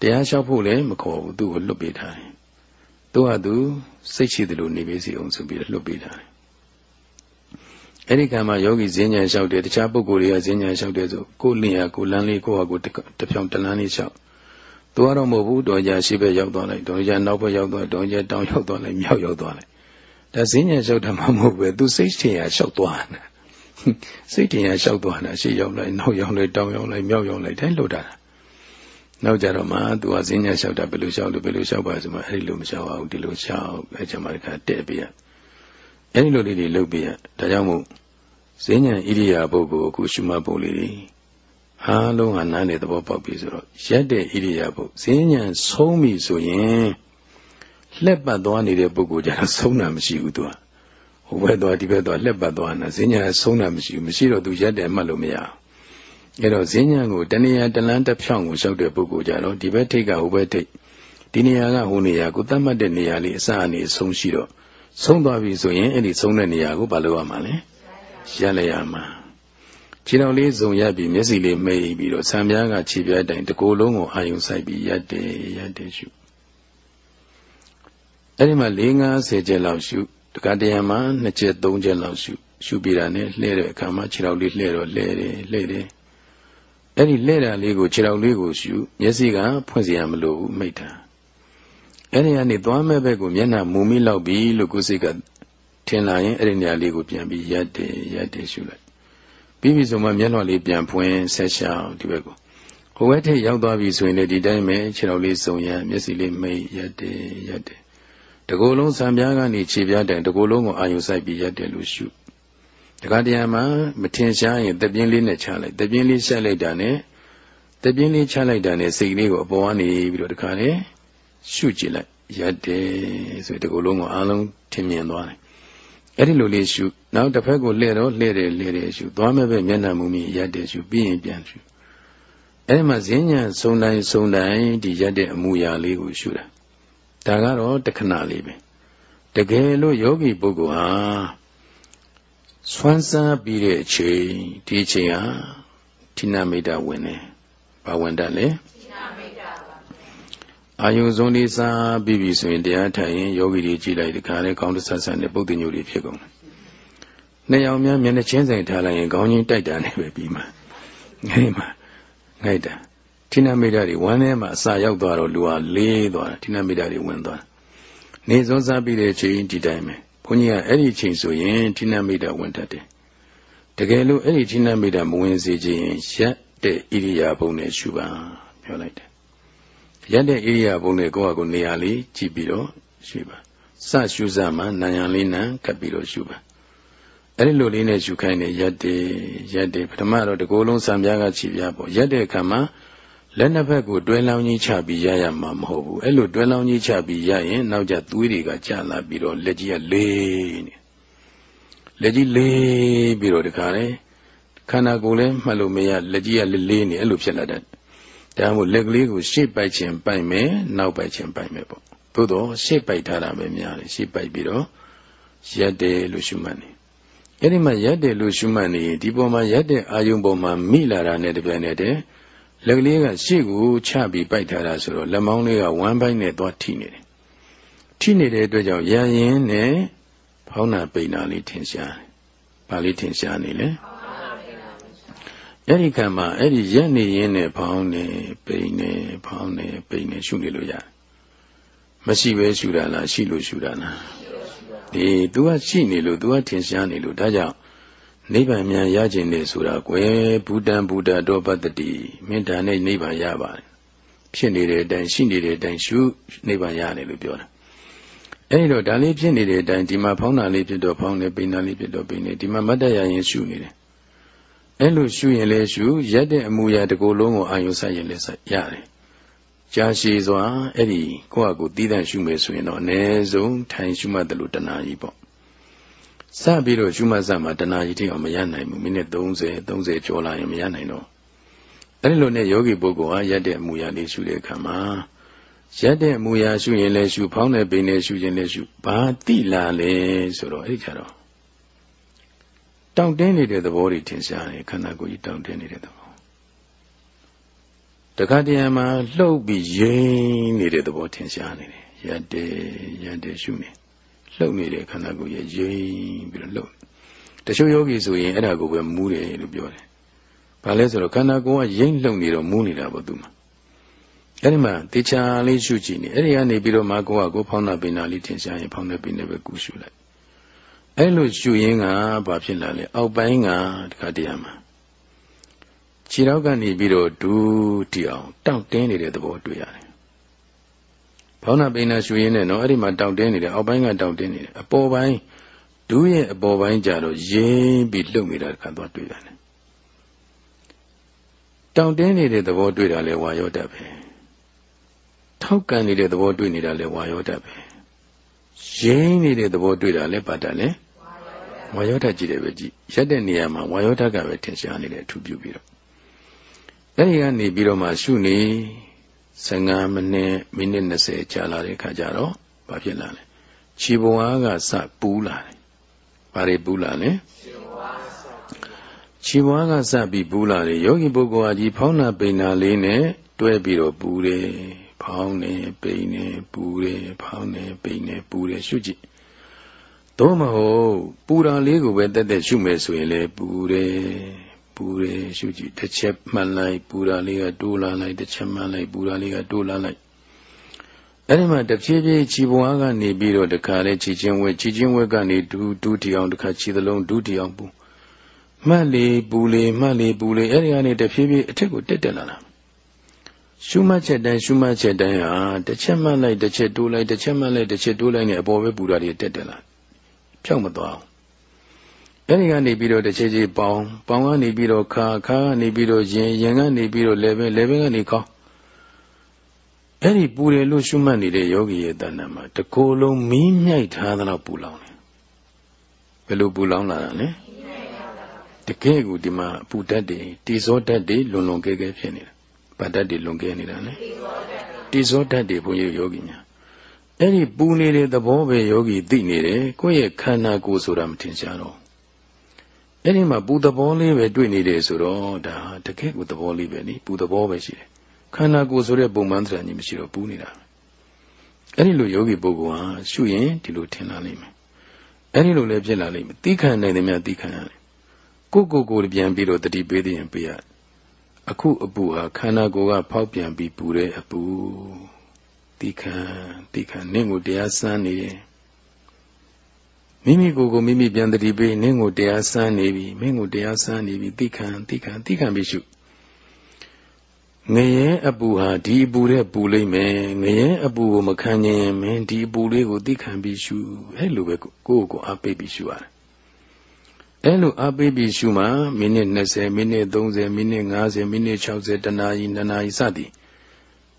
တရားလျှောက်ဖို့လည်းမခေါ်ဘူးသူ့ကိုလွတ်ပေးထားတယ်သူ့ဟာသူစိတ်ရှိတယ်လို့နေပေးစီအောင်ဆိုပြီးလွတ်ပေးထားတယ်အဲ့ဒီကံမှာယောဂီဈဉ္ဉံလျှောက်တယ်တခြားပုဂ္ဂိုလ်တွေကဈဉ္ဉံလျှောက်တယ်ဆိုကိုယ်လင်ရကိုလန်းလေးကိုယ့်ဟာကိုယ်တဖြောင်တလန်းလေးလျှောက် သူကတော့မဟုတ်ဘူးတော်ကြရှိဘက်ရောက်သွားလိုက်တော်ကြနောက်ဘက်ရောက်သွားတော်ကြတောင်ရောက်သွားလိုက်မြောက်ရောက်သွားလိုက်ဒါဈဉ္ဉံလျှောက်တာမှမဟုတ်ပဲသူစိတ်ထင်ရလျှောက်သွားတာစိတ်ထင်ရလျှောက်သွားတာရှေ့ရောက်လိုက်နောက်ရောက်လိုက်တောင်ရောက်လိုက်မြောက်ရောက်လိုက်တိုင်းလွတ်တာနောက်ကြတော့မှသူကဈဉ္ညာလျှောက်တာဘယ်လိုလျှောက်လို့ဘယ်လိုလျှောက်ပါဆိုမှအဲ့ဒီလိုမလျှောက်အောင်ဒီလိုလျှောက်အဲ့ကျမှတခါတဲ့ပြရအဲ့ဒီလိုလေးတွေလုပ်ပြရဒါကြောင့်မို့ဈဉ္ညာဣရိယာပုဂ္ဂိုလ်အခုရှုမှတ်ဖို့လေးတွေ အားလုံးဟာနားနေသဘောပေါက်ပြီဆိုတော့ရက်တဲ့ဣရိယာပုဈဉ္ညာဆုံးပြီဆိုရင်လက်ပတ်သွားနေတဲ့ပုဂ္ဂိုလ်ကျတော့ဆုံးတာမရှိဘူးသူကဟိုဘက်သွားဒီဘက်သွားလက်ပတ်သွားနေဈဉ္ညာဆုံးတာမရှိဘူးမရှိတော့သူရက်တယ်မှတ်လို့မရဘူးအဲ့တော့ဈဉ္ဉံကိုတဏှာတလန်းတစ်ဖြောင်းကိုလျှောက်တဲ့ပုဂ္ဂိုလ်ကြတော့ဒီဘက်ထိတ်ကဟိုဘက်ထိတ်ဒီနေရာကဟိုနေရာကိုသတ်မှတ်တဲ့နေရာလေးအစအနေဆုံးရှိတော့ဆုံးသွားပြီဆိုရင်အဲ့ဒီဆုံးတဲ့နေရာကိုဘာလုပ်ရမှာလဲရက်လိုက်ရမှာ ခြေတော်လေးဇုံရက်ပြီးမျက်စိလေးမိတ်ပြီးတော့ဆံပြားကခြေပြားတိုင်တကိုယ်လုံးကိုအာယုံဆိုင်ပြီးရက်တယ်ရက်တယ်ရှုအဲ့ဒီမှာ၄50ကျက်လောက်ရှုတခါတရံမှာ2ကျက်3ကျက်လောက်ရှုရှုပြီးတာနဲ့လှဲတဲ့အခါမှာခြေတော်လေးလှဲတော့လှဲတယ်လှဲတယ်အဲ့ဒီလဲတာလေးကိုခြေထောက်လေးကိုရှုမျက်စိကဖွင့်စီရမလို့ဘူးမိတ်တာအဲ့ဒီကနေသွားမဲ့ဘက်ကိုမျက်နှာမူမိလောက်ပြီလို့ကိုယ်စိတ်ကထင်လာရင်အဲ့ဒီနေရာလေးကိုပြန်ပြီးရက်တယ်ရက်တယ်ရှုလိုက် ပြီးပြီဆိုမှမျက်နှာလေးပြန်ဖွင့်ဆက်ရှောင်းဒီဘက်ကိုဟိုဘက်ထိရောက်သွားပြီဆိုရင်လည်းဒီတိုင်းပဲခြေထောက်လေးစုံရမျက်စိလေးမိတ်ရက်တယ်ရက်တယ်တကိုယ်လုံးစံပြားကနေခြေပြားတိုင်တကိုယ်လုံးကိုအာယုစိုက်ပြီးရက်တယ်လို့ရှုတခါတရံမှာမထင်ရှားရင်တပြင်းလေးနဲ့ချလိုက်တပြင်းလေးဆက်လိုက်တာနဲ့တပြင်းလေးချလိုက်တာနဲ့စိတ်လေးကိုအပေါ်ကနေပြီးတော့တခါလေရှုကြည့်လိုက်ရက်တယ်ဆိုဒီကုလုံးကိုအားလုံးထင်မြင်သွားတယ်အဲ့ဒီလိုလေးရှု နောက်တစ်ဖက်ကိုလှည့်တော့လှည့်တယ်လှည့်တယ်ရှုသွားမဲ့ပဲမျက်နှာမူမြင်ရက်တယ်ရှုပြီးရင်ပြန်ရှုအဲ့ဒီမှာဈဉ္ညာစုံတိုင်းစုံတိုင်းဒီရက်တဲ့အမူအရာလေးကိုရှုတာဒါကတော့တခဏလေးပဲတကယ်လို့ယောဂီပုဂ္ဂိုလ်ဟာဆွမ်းစားပြီးတဲ့အချိန်ဒီအချိန်ဟာဌိနမိတ်တာဝင်တယ်။ဘာဝင်တတ်လဲ။ဌိနမိတ်တာပါ။အာယုဇုံလေးစားပြီးပြီဆိုရင်တရားထိုင်ရင်ယောဂီတွေကြည်လိုက်တခါလေကောင်းတဆဆနဲ့ပုတ်တင်ညိုတွေဖြစ်ကုန်တယ်။ နှစ်ယောက်များမျက်နှာချင်းဆိုင်ထားလိုက်ရင်ခေါင်းချင်းတိုက်တာနဲ့ပဲပြီးမှာ။ငိမ့်မှာငိုက်တာဌိနမိတ်တာတွေဝမ်းထဲမှာအစာရောက်သွားတော့လူဟာလေးသွားတာဌိနမိတ်တာတွေဝင်သွား။နေစွန်းစားပြီးတဲ့အချိန်ဒီတိုင်းပဲ။ဘုန်းကြီးကအဲ့ဒီချိန်ဆိုရင်ဌိနမိတ်တာဝင်တတ်တယ်တကယ်လို့အဲ့ဒီဌိနမိတ်တာမဝင်စေခြင်းရက်တဲ့ဣရိယာပုနဲ့ရှုပါပြောလိုက်တယ်ရက်တဲ့ဣရိယာပုနဲ့ကိုယ့်ဟာကိုယ်နေရာလေးကြည့်ပြီးတော့ရှုပါစရှုစမှနာယံလေးနံကပ်ပြီးတော့ရှုပါ အဲ့ဒီလိုလေးနဲ့ရှုခိုင်းတယ်ရက်တယ်ရက်တယ်ပထမတော့တကိုယ်လုံးစံပြားကခြေပြားပေါ့ရက်တဲ့အခါမှာလက်နှစ်ဖက်ကိုတွဲလောင်းကြီးချပြီးရရမှာမဟုတ်ဘူးအဲ့လိုတွဲလောင်းကြီးချပြီးရရင်နောက်ကျသွေးတွေကကျလာပြီးတော့လက်ကြီးကလေးနေလက်ကြီးလေးပြီးတော့ဒီခါလေခန္ဓာကိုယ်လည်းမှတ်လို့မရလက်ကြီးကလေးလေးနေအဲ့လိုဖြစ်လာတတ်ဒါမှမဟုတ်လက်ကလေးကိုရှေ့ပိုက်ခြင်းပိုက်မယ်နောက်ပိုက်ခြင်းပိုက်မယ်ပေါ့သို့တော့ရှေ့ပိုက်ထားတာပဲများတယ်ရှေ့ပိုက်ပြီးတော့ရက်တယ်လို့ရှုမှတ်နေ အဲ့ဒီမှာရက်တယ်လို့ရှုမှတ်နေဒီပေါ်မှာရက်တဲ့အာယုံပေါ်မှာမိလာတာနဲ့တပြိုင်နက်တည်းလက်ကလေးကရှေ့ကိုချပြီးပိုက်ထားတာဆိုတော့လက်မောင်းလေးကဝမ်းပိုင်းနဲ့သွားထိနေတယ်ထိနေတဲ့အတွက်ကြောင့်ရရင်နဲ့ဖောင်းနာပိန်နာလေးထင်ရှားတယ်။ဘာလေးထင်ရှားနေလဲအဲ့ဒီကံမှာအဲ့ဒီရက်နေရင်းနဲ့ဖောင်းနေပိန်နေဖောင်းနေပိန်နေရှုနေလို့ရတယ်။မရှိပဲရှုတာလားရှိလို့ရှုတာလား။ ဒီ तू ကရှိနေလို့ तू ကထင်ရှားနေလို့ဒါကြောင့်နိဗ္ဗာန်မြန်ရခြင်းလေဆိုတာကွယ်ဘူတံဘူတတော်ပတ္တိမင်းဒါနဲ့နိဗ္ဗာန်ရပါတယ်ဖြစ်နေတဲ့အတိုင်းရှိနေတဲ့အတိုင်းရှုနိဗ္ဗာန်ရတယ်လို့ပြောတာအဲဒီတော့ဒါလေးဖြစ်နေတဲ့အတိုင်းဒီမှာဖောင်းတာလေးဖြစ်တော့ဖောင်းတယ်ပိန်တာလေးဖြစ်တော့ပိန်တယ်ဒီမှာမတ်တရရင်ရှုနေတယ်အဲလိုရှုရင်လည်းရှုရက်တဲ့အမူအရာတစ်ကိုယ်လုံးကိုအာယုစိုက်ရင်လည်းစိုက်ရတယ် ကြာရှည်စွာအဲ့ဒီကိုယ့်အကူတည်တံ့ရှုမယ်ဆိုရင်တော့အ ਨੇ ဆုံးထိုင်ရှုမှတ်တယ်လို့တဏှာကြီးပေါ့စပြီးတော့ရှုမှတ်စမှာတဏှာကြီးတိအောင်မရနိုင်ဘူးမိနစ်30 30ကျော်လာရင်မရနိုင်တော့အဲ့ဒီလိုနဲ့ယောဂီပုဂ္ဂိုလ်ဟာရက်တဲ့အမူအရာလေးရှုတဲ့အခါမှာရက်တဲ့အမူအရာရှုရင်လည်းရှုဖောင်းတဲ့ပိန်နဲ့ရှုရင်လည်းရှုဘာတိလာလဲဆိုတော့အဲ့ဒီကြတော့တောင့်တင်းနေတဲ့သဘောတွေထင်ရှားတယ်ခန္ဓာကိုယ်ကြီးတောင့်တင်းနေတဲ့သဘော တခါတည်းမှာလှုပ်ပြီးရင်းနေတဲ့သဘောထင်ရှားနေတယ်ရက်တဲ့ရက်တဲ့ရှုနေလှုပ်နေတဲ့ခန္ဓာကိုယ်ရဲ့ရင်းပြီးတော့လှုပ်တချို့ယောဂီဆိုရင်အဲ့ဒါကိုပဲမူးတယ်လို့ပြောတယ်ဘာလဲဆိုတော့ခန္ဓာကိုယ်ကရိမ့်လှုပ်နေတော့မူးနေတာပေါ့သူမှာအဲ့ဒီမှာတေချာလေးရှုကြည့်နေအဲ့ဒီကနေပြီးတော့မာကိုကကိုဖောင်းတာပင်နာလေးထင်ရှားရင်ဖောင်းတဲ့ပင်နဲ့ပဲကူရှုလိုက်အဲ့လိုရှုရင်းကဘာဖြစ်လာလဲအောက်ပိုင်းကတခါတည်းမှာ ခြေထောက်ကနေပြီးတော့ဒူးတီအောင်တောင့်တင်းနေတဲ့သဘောတွေ့ရတယ်ဖောင်းတာပင်နာရှုရင်းနဲ့နော်အဲ့ဒီမှာတောင့်တင်းနေတယ်အောက်ပိုင်းကတောင့်တင်းနေတယ်အပေါ်ပိုင်းဒူးရဲ့အပေါ်ပိုင်းကြတော့ရင်းပြီးလှုပ်နေတာတခါတော့တွေ့ရတယ်တောင့်တင်းနေတဲ့သဘောတွေ့တာလဲဝါရောတတ်ပဲထောက်ကန်နေတဲ့သဘောတွေ့နေတာလဲဝါရောတတ်ပဲရင်းနေတဲ့သဘောတွေ့တာလဲပါတတ်လဲဝါယောဓာတ်ကြည့်တယ်ပဲကြည့်ရက်တဲ့နေရာမှာဝါယောဓာတ်ကပဲထင်ရှားနေတယ်အထူးပြုပြီးတော့ အဲ့ဒီကနေပြီးတော့မှရှုနေ15မိနစ်မိနစ်20ကြာလာတဲ့ခါကျတော့ဘာဖြစ်လာလဲခြေပေါ်အားကစပူးလာတယ်ဘာတွေပူးလာလဲခြေပေါ်အားကစပြီးပူးလာတယ်ယောဂီပုဂ္ဂိုလ်ဟာဒီဖောင်းနာပိန်နာလေးနဲ့တွဲပြီးတော့ပူတယ်ဖောင်းနေပိန်နေပူတယ်ဖောင်းနေပိန်နေပူတယ်ရှုကြည့်သို့မဟုတ်ပူတာလေးကိုပဲတက်တက်ရှုမယ်ဆိုရင်လေပူတယ် ပူတယ်ရှုကြည့်တစ်ချက်မှတ်လိုက်ပူတာလေးကတိုးလာလိုက်တစ်ချက်မှတ်လိုက်ပူတာလေးကတိုးလာလိုက်အဲ့ဒီမှာတဖြည်းဖြည်းခြေပွားကနေပြီးတော့တခါလေခြေချင်းဝဲခြေချင်းဝဲကနေဒူးဒူးတီအောင်တခါခြေသလုံးဒူးတီအောင်ပူမှတ်လေပူလေမှတ်လေပူလေအဲ့ဒီကနေတဖြည်းဖြည်းအထက်ကိုတက်တက်လာတာရှုမှတ်ချက်တိုင်းရှုမှတ်ချက်တိုင်းဟာတစ်ချက်မှတ်လိုက်တစ်ချက်တိုးလိုက်တစ်ချက်မှတ်လိုက်တစ်ချက်တိုးလိုက်နဲ့အပေါ်ပဲပူတာတွေတက်တက်လာဖြောက်မသွားအောင် အဲ့ဒီကနေပြီးတော့တစ်ချက်ချင်းပေါင်းပေါင်းကနေပြီးတော့ခါခါကနေပြီးတော့ရင်ရင်ကနေပြီးတော့လေဘင်းလေဘင်းကနေခေါင်းအဲ့ဒီပူတယ်လို့ရှုမှတ်နေတဲ့ယောဂီရဲ့တဏ္ဍာမှာတကိုယ်လုံးမီးမြိုက်ထားသလောက်ပူလောင်တယ်ဘယ်လိုပူလောင်လာတာလဲတကယ်ကိုဒီမှာပူတတ်တယ်တီစောတတ်တယ်လွန်လွန်ကဲကဲဖြစ်နေတာဗတ်တတ်တယ်လွန်ကဲနေတာလေတီစောတတ်တယ်ဘုန်းကြီးယောဂီများအဲ့ဒီပူနေတဲ့သဘောပဲယောဂီသိနေတယ်ကိုယ့်ရဲ့ခန္ဓာကိုယ်ဆိုတာမထင်ရှားတော့ အဲ့ဒီမှာပူသဘောလေးပဲတွေ့နေတယ်ဆိုတော့ဒါတကယ်ကိုသဘောလေးပဲနိပူသဘောပဲရှိတယ်ခန္ဓာကိုယ်ဆိုတဲ့ပုံမှန်သဏ္ဍာန်ကြီးမရှိတော့ပူနေတာအဲ့ဒီလိုယောဂီပုဂ္ဂိုလ်ဟာရှုရင်ဒီလိုထင်လာလိမ့်မယ်အဲ့ဒီလိုလည်းဖြစ်လာလိမ့်မယ်သိခံနိုင်တယ်များသိခံရတယ်ကိုကိုကိုပြန်ပြီးတော့တတိပေးသေးရင်ပေးရအခုအပူဟာခန္ဓာကိုယ်ကဖောက်ပြန်ပြီးပူတဲ့အပူတိခံတိခံနင့်ကိုတရားစမ်းနေတယ် မိမိကိုယ်ကိုမိမိပြန်တတိပေးနင့်ကိုတရားစမ်းနေပြီမင်းကိုတရားစမ်းနေပြီတိခံတိခံတိခံပြီးရှုငရဲအပူဟာဒီအပူတဲ့ပူလိမ့်မယ်ငရဲအပူကိုမခံရင်မင်းဒီအပူလေးကိုတိခံပြီးရှုအဲ့လိုပဲကိုယ့်ကိုယ်ကိုအားပေးပြီးရှုရတယ်အဲ့လိုအားပေးပြီးရှုမှမိနစ်20မိနစ်30မိနစ်50မိနစ်60တနာရီ2နာရီစသည်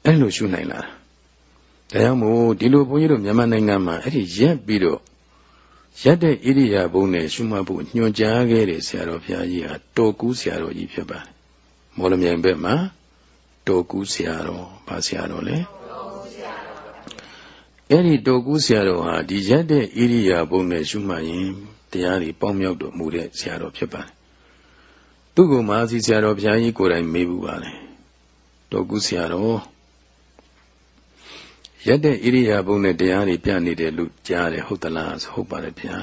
အဲ့လိုရှုနိုင်လားဒါကြောင့်မို့ဒီလိုဘုန်းကြီးတို့မြန်မာနိုင်ငံမှာအဲ့ဒီရက်ပြီးတော့ ရက်တဲ့ဣရိယာပုနဲ့ရှုမှတ်ဖို့ညွှန်ကြားခဲ့တဲ့ဆရာတော်ဘုရားကြီးဟာတော်ကူးဆရာတော်ကြီးဖြစ်ပါတယ်။မော်လမြိုင်ဘက်မှာတော်ကူးဆရာတော်ဗာဆရာတော်လေအဲ့ဒီတော်ကူးဆရာတော်ဟာဒီရက်တဲ့ဣရိယာပုနဲ့ရှုမှတ်ရင်တရားတွေပေါင်းမြောက်တော်မူတဲ့ဆရာတော်ဖြစ်ပါတယ်။သူ့ကိုမဟာစီဆရာတော်ဘုရားကြီးကိုယ်တိုင်မေးဘူးပါလေ။တော်ကူးဆရာတော် ရက်တဲ့ဣရိယာပုနဲ့တရားတွေပြနေတယ်လို့ကြားတယ်ဟုတ်သလားဆိုဟုတ်ပါတယ်ဗျာ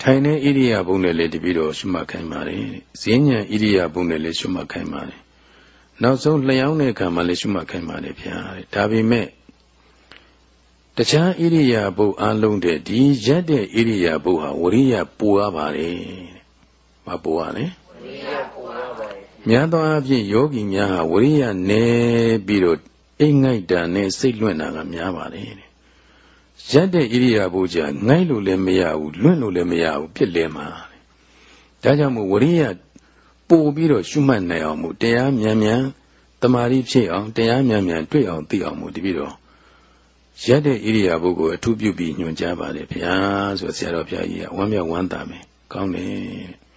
ထိုင်တဲ့ဣရိယာပုနဲ့လည်းတပည့်တော်ရှုမှတ်ခိုင်းပါတယ်ဈဉ္ဉံဣရိယာပုနဲ့လည်းရှုမှတ်ခိုင်းပါတယ်နောက်ဆုံးလျှောင်းတဲ့အခါမှာလည်းရှုမှတ်ခိုင်းပါတယ်ဗျာဒါပေမဲ့တခြားဣရိယာပုအလုံးတဲ့ဒီရက်တဲ့ဣရိယာပုဟာဝရိယပူရပါတယ်မပူရလဲဝရိယပူရပါတယ်များသောအားဖြင့်ယောဂီများဟာဝရိယနယ်ပြီးတော့ အိမ်ငိုက်တာနဲ့စိတ်လွင့်တာကများပါတယ်တဲ့ရက်တဲ့ဣရိယာပုကြငိုက်လို့လည်းမရဘူးလွင့်လို့လည်းမရဘူးဖြစ်လဲမှာတဲ့ဒါကြောင့်မို့ဝရိယပို့ပြီးတော့ရှုမှတ်နိုင်အောင်မို့တရားမြန်မြန်တမာရီဖြစ်အောင်တရားမြန်မြန်တွေ့အောင်သိအောင်မို့တပည့်တော်ရက်တဲ့ဣရိယာပုကိုအထူးပြုပြီးညွှန်ကြားပါတယ်ဗျာဆိုဆရာတော်ဘုရားကြီးကဝမ်းမြောက်ဝမ်းသာမယ်ကောင်းတယ်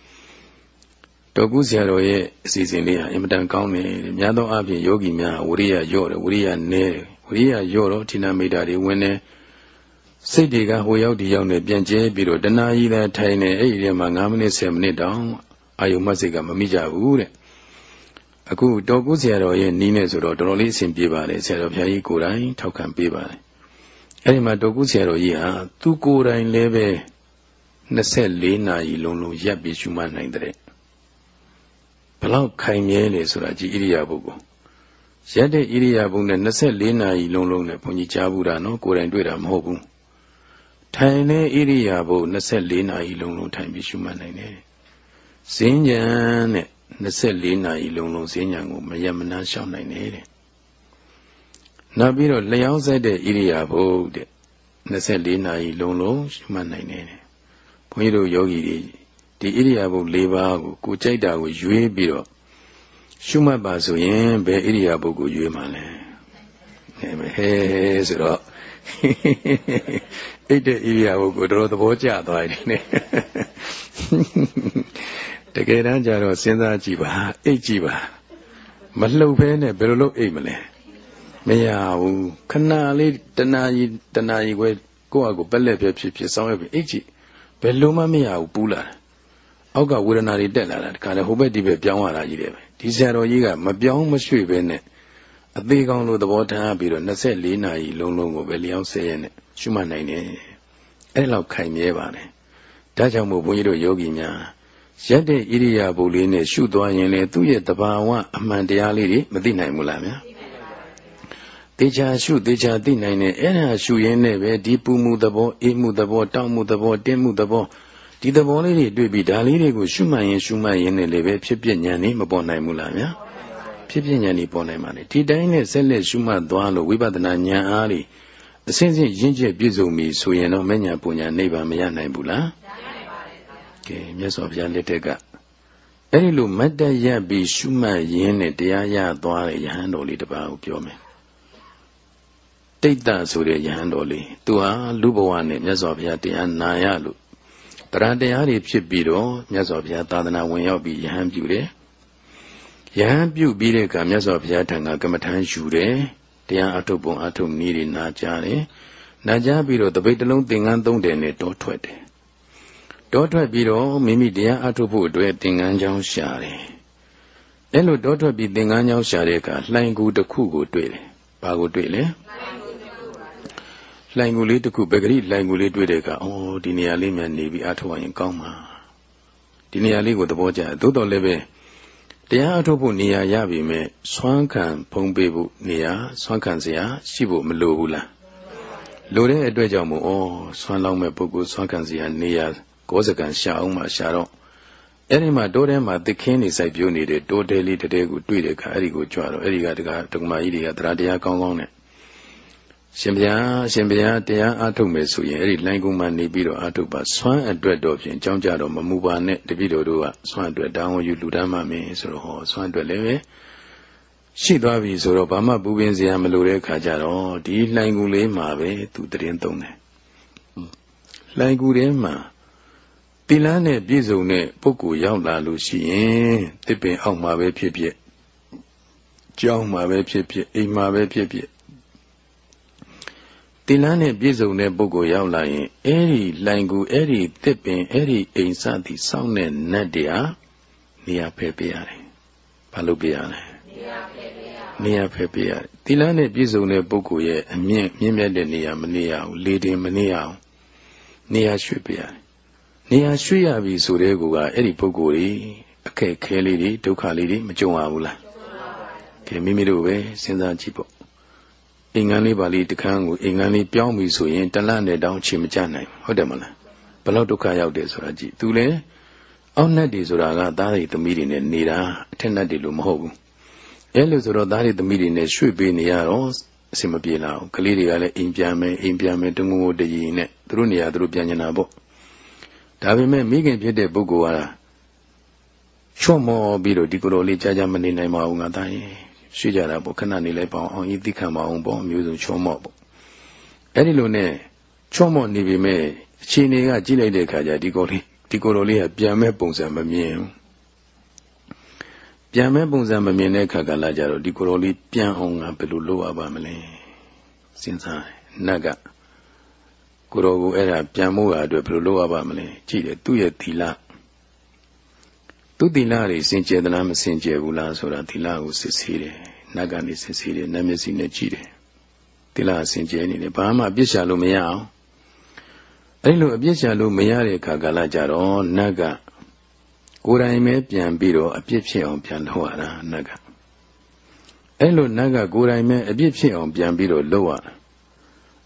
တော်ကူဆရာတော်ရဲ့အစီအစဉ်လေးဟာအင်မတန်ကောင်းတယ်များသောအားဖြင့်ယောဂီများဝရိယရော့တယ်ဝရိယနည်းတယ်ဝရိယရော့တော့ဌိနမိတာတွေဝင်တယ်စိတ်တွေကဟိုရောက်ဒီရောက်နေပြန်ကျဲပြီးတော့တဏှာကြီးလည်းထိုင်နေအဲ့ဒီထဲမှာ9မိနစ်10မိနစ်တောင်အာယုမှတ်စိတ်ကမမိကြဘူးတဲ့အခုတော်ကူဆရာတော်ရဲ့နီးနေဆိုတော့တော်တော်လေးအဆင်ပြေပါတယ်ဆရာတော်ဘုရားကြီးကိုယ်တိုင်ထောက်ခံပေးပါတယ်အဲ့ဒီမှာတော်ကူဆရာတော်ကြီးဟာသူကိုယ်တိုင်လည်းပဲ24နာရီလုံးလုံးရပ်ပြီးရှုမှတ်နိုင်တဲ့ ဘလောက်ခိုင်မြဲလေဆိုတာကြည်ဣရိယာပုကိုရက်တဲ့ဣရိယာပုနဲ့24နာရီလုံးလုံးနဲ့ဘုန်းကြီးကြားဘူးတာနော်ကိုယ်တိုင်တွေ့တာမဟုတ်ဘူးထိုင်တဲ့ဣရိယာပု24နာရီလုံးလုံးထိုင်ပြီးရှုမှတ်နိုင်တယ်။ဇင်းဉဏ်နဲ့24နာရီလုံးလုံးဇင်းဉဏ်ကိုမယမနာရှောင်နိုင်တယ်တဲ့။နောက်ပြီးတော့လျှောင်းဆိုင်တဲ့ဣရိယာပုတဲ့24နာရီလုံးလုံးရှုမှတ်နိုင်တယ်တဲ့။ဘုန်းကြီးတို့ယောဂီတွေ ဒီဣရိယာပု၄ပါးကိုကိုကြိုက်တာကိုရွေးပြီးတော့ရှုမှတ်ပါဆိုရင်ဘယ်ဣရိယာပုကိုရွေးမှလဲ။ဟဲ့ဟဲ့ဆိုတော့အိတ်တဲ့ဣရိယာပုကိုတော်တော်သဘောကျသွားတယ်နဲ့တကယ်တမ်းကျတော့စဉ်းစားကြည့်ပါအိတ်ကြည့်ပါမလှုပ်ဖဲနဲ့ဘယ်လိုလုပ်အိတ်မလဲမရဘူးခဏလေးတနာကြီးတနာကြီးခွဲကိုယ့်အကူပက်လက်ပြဖြစ်ဖြစ်ဆောင်းရပြီအိတ်ကြည့်ဘယ်လိုမှမရဘူးပူးလာတယ် အောက်ကဝေဒနာတွေတက်လာတာတခါလေဟိုဘက်ဒီဘက်ပြောင်းလာတာကြီးတယ်ပဲဒီဆရာတော်ကြီးကမပြောင်းမရွှေ့ပဲနဲ့အသေးကောင်းလို့သဘောထားပြီးတော့24နာရီလုံးလုံးကိုပဲလျောင်းဆဲရနဲ့ရှုမှတ်နိုင်တယ်အဲ့လောက်ခိုင်မြဲပါတယ်ဒါကြောင့်မို့ဘုန်းကြီးတို့ယောဂီများရက်တဲ့ဣရိယာပုလေးနဲ့ရှုသွားရင်လေသူ့ရဲ့တဘာဝအမှန်တရားလေးတွေမသိနိုင်ဘူးလားဗျာတေချာရှုတေချာသိနိုင်တယ်အဲ့ဒါရှုရင်းနဲ့ပဲဒီပူမှုသဘောအေးမှုသဘောတောက်မှုသဘောတင်းမှုသဘော ဒီသဘောလေးတွေတွေ့ပြီးဒါလေးတွေကိုရှုမှတ်ရင်ရှုမှတ်ရင်လည်းပဲဖြစ်ပြဉာဏ်นี่မပေါ်နိုင်ဘူးလားဗျာဖြစ်ပြဉာဏ်นี่ပေါ်နိုင်ပါလေဒီတိုင်းနဲ့ဆက်လက်ရှုမှတ်သွားလို့ဝိပဿနာဉာဏ်အားတွေအစဉ်စဉ်ရင့်ကျက်ပြည့်စုံပြီဆိုရင်တော့မဉ္ဇဉ်ပူညာနိဗ္ဗာန်မရနိုင်ဘူးလားကဲမြတ်စွာဘုရားလက်ထက်ကအဲ့ဒီလိုမတ်တရပြီးရှုမှတ်ရင်းနဲ့တရားရသွားတဲ့ယဟန်တော်လေးတစ်ပါးကိုပြောမယ်တိတ်တဆိုတဲ့ယဟန်တော်လေးသူဟာလူဘဝနဲ့မြတ်စွာဘုရားတရားနာရလို့ တရားတရားတွေဖြစ်ပြီးတော့မြတ်စွာဘုရားသာသနာဝင်ရောက်ပြီးယဟန်ပြုတယ်ယဟန်ပြုပြီးတဲ့အခါမြတ်စွာဘုရားထံကကမ္မထမ်းယူတယ်တရားအထုတ်ပုံအထုတ်နည်းတွေနာကြားတယ်နာကြားပြီးတော့တပိတ်တလုံးသင်္ကန်းသုံးတယ်နဲ့တောထွက်တယ်တောထွက်ပြီးတော့မိမိတရားအထုတ်ဖို့အတွက်သင်္ကန်းချောင်းရှာတယ်အဲ့လိုတောထွက်ပြီးသင်္ကန်းချောင်းရှာတဲ့အခါလှိုင်ကူတစ်ခုကိုတွေ့တယ်ဘာကိုတွေ့လဲ လှိုင်ကူလေးတစ်ခုပဲကလေးလှိုင်ကူလေးတွေ့တဲ့အခါအော်ဒီနေရာလေးမြန်နေပြီးအထုတ်ရင်ကောင်းမှာဒီနေရာလေးကိုသဘောကျသို့တော်လည်းပဲတရားအထုတ်ဖို့နေရာရပြီမဲ့ဆွမ်းခံဖုံးပေးဖို့နေရာဆွမ်းခံစရာရှိဖို့မလိုဘူးလားလိုတဲ့အတွက်ကြောင့်မို့ဩဆွမ်းလောင်းမဲ့ပုဂ္ဂိုလ်ဆွမ်းခံစရာနေရာကိုယ်စကံရှာအောင်မှရှာတော့အဲ့ဒီမှာတိုးထဲမှာသစ်ခင်းနေစိုက်ပြိုးနေတဲ့တိုးတဲလေးတဲကိုတွေ့တဲ့အခါအဲ့ဒီကိုကြွတော့အဲ့ဒီကတကဒကမာကြီးတွေကတရားတရားကောင်းကောင်းနဲ့ ရှင်ဗျာရှင်ဗျာတရားအားထုတ်မယ်ဆိုရင်အဲ့ဒီလိုင်းကုန်းမှာနေပြီးတော့အားထုတ်ပါဆွမ်းအတွက်တော့ဖြင့်ကြောင်းကြတော့မမူပါနဲ့တပည့်တော်တို့ကဆွမ်းအတွက်တောင်းဝန်ယူလူတန်းမှမင်းဆိုတော့ဟောဆွမ်းအတွက်လည်းပဲရှိသွားပြီဆိုတော့ဘာမှပူပင်စရာမလိုတဲ့အခါကျတော့ဒီလိုင်းကူလေးမှာပဲသူတရင်သုံးတယ်လိုင်းကူထဲမှာတိလန်းနဲ့ပြည့်စုံတဲ့ပုဂ္ဂိုလ်ရောက်လာလို့ရှိရင်တစ်ပင်အောက်မှာပဲဖြစ်ဖြစ်ကြောင်းမှာပဲဖြစ်ဖြစ်အိမ်မှာပဲဖြစ်ဖြစ် တိလန်းနဲ့ပြည့်စုံတဲ့ပုဂ္ဂိုလ်ရောက်လာရင်အဲ့ဒီလိုင်ကူအဲ့ဒီတစ်ပင်အဲ့ဒီအိမ်စသည်စောင့်တဲ့နတ်တွေဟာနေရာဖယ်ပေးရတယ်။ဘာလို့ပေးရလဲ။နေရာဖယ်ပေးရနေရာဖယ်ပေးရတယ်။တိလန်းနဲ့ပြည့်စုံတဲ့ပုဂ္ဂိုလ်ရဲ့အမြင့်မြင့်မြတ်တဲ့နေရာမနေရဘူး။လေတင်မနေရအောင်နေရာရွှေ့ပေးရတယ်။နေရာရွှေ့ရပြီဆိုတဲ့ကူကအဲ့ဒီပုဂ္ဂိုလ်ကြီးအခက်ခဲလေးတွေဒုက္ခလေးတွေမကြုံရဘူးလား။ကဲမိမိတို့ပဲစဉ်းစားကြည့်ပေါ့ အိမ်ငန်းလေးပါလေးတခန်းကိုအိမ်ငန်းလေးပြောင်းပြီဆိုရင်တလန့်နဲ့တောင်းချေမကြနိုင်ဟုတ်တယ်မလားဘလောက်ဒုက္ခရောက်တယ်ဆိုတာကြည့်သူလည်းအောက်နှက်တွေဆိုတာကသားတွေသမီးတွေနဲ့နေတာအထက်နှက်တွေလို့မဟုတ်ဘူးအဲလိုဆိုတော့သားတွေသမီးတွေနဲ့ရွှေ့ပေးနေရတော့အဆင်မပြေလာဘူးကလေးတွေကလည်းအိမ်ပြန်မယ်အိမ်ပြန်မယ်တငုံတရီနဲ့သူတို့နေရာသူတို့ပြန်နေတာပေါ့ဒါပေမဲ့မိခင်ဖြစ်တဲ့ပုဂ္ဂိုလ်ကချွတ်မော်ပြီးတော့ဒီကိုယ်တော်လေးကြာကြာမနေနိုင်ပါဘူးငါသားရင် ရွှေ့ကြတာပေါ့ခဏနေလိုက်ပါအောင်ဤသိခံပါအောင်ပေါ့မျိုးစုံချောမော့ပေါ့အဲ့ဒီလိုနဲ့ချောမော့နေပြီမဲ့အခြေအနေကကြည့်လိုက်တဲ့အခါကျဒီကိုလေးဒီကိုလိုလေးကပြန်မဲ့ပုံစံမမြင်ပြန်မဲ့ပုံစံမမြင်တဲ့အခါကလာကြတော့ဒီကိုလိုလေးပြန်အောင်ငါဘယ်လိုလုပ်ရပါမလဲစဉ်းစားနတ်ကကိုရောကိုအဲ့ဒါပြန်မှုရအတွက်ဘယ်လိုလုပ်ရပါမလဲကြည့်တယ်သူ့ရဲ့သီလ သူသီလတွေစင်ကြယ်သလားမစင်ကြယ်ဘူးလားဆိုတာသီလကိုစစ်ဆေးတယ်နတ်ကနေစစ်ဆေးတယ်နတ်မျက်စိနဲ့ကြည့်တယ်သီလစင်ကြယ်နေတယ်ဘာမှအပြစ်ရှာလို့မရအောင်အဲ့လိုအပြစ်ရှာလို့မရတဲ့အခါကာလကြတော့နတ်ကကိုယ်တိုင်ပဲပြန်ပြီးတော့အပြစ်ဖြစ်အောင်ပြန်လုပ်ရတာနတ်ကအဲ့လိုနတ်ကကိုယ်တိုင်ပဲအပြစ်ဖြစ်အောင်ပြန်ပြီးတော့လုပ်ရတာ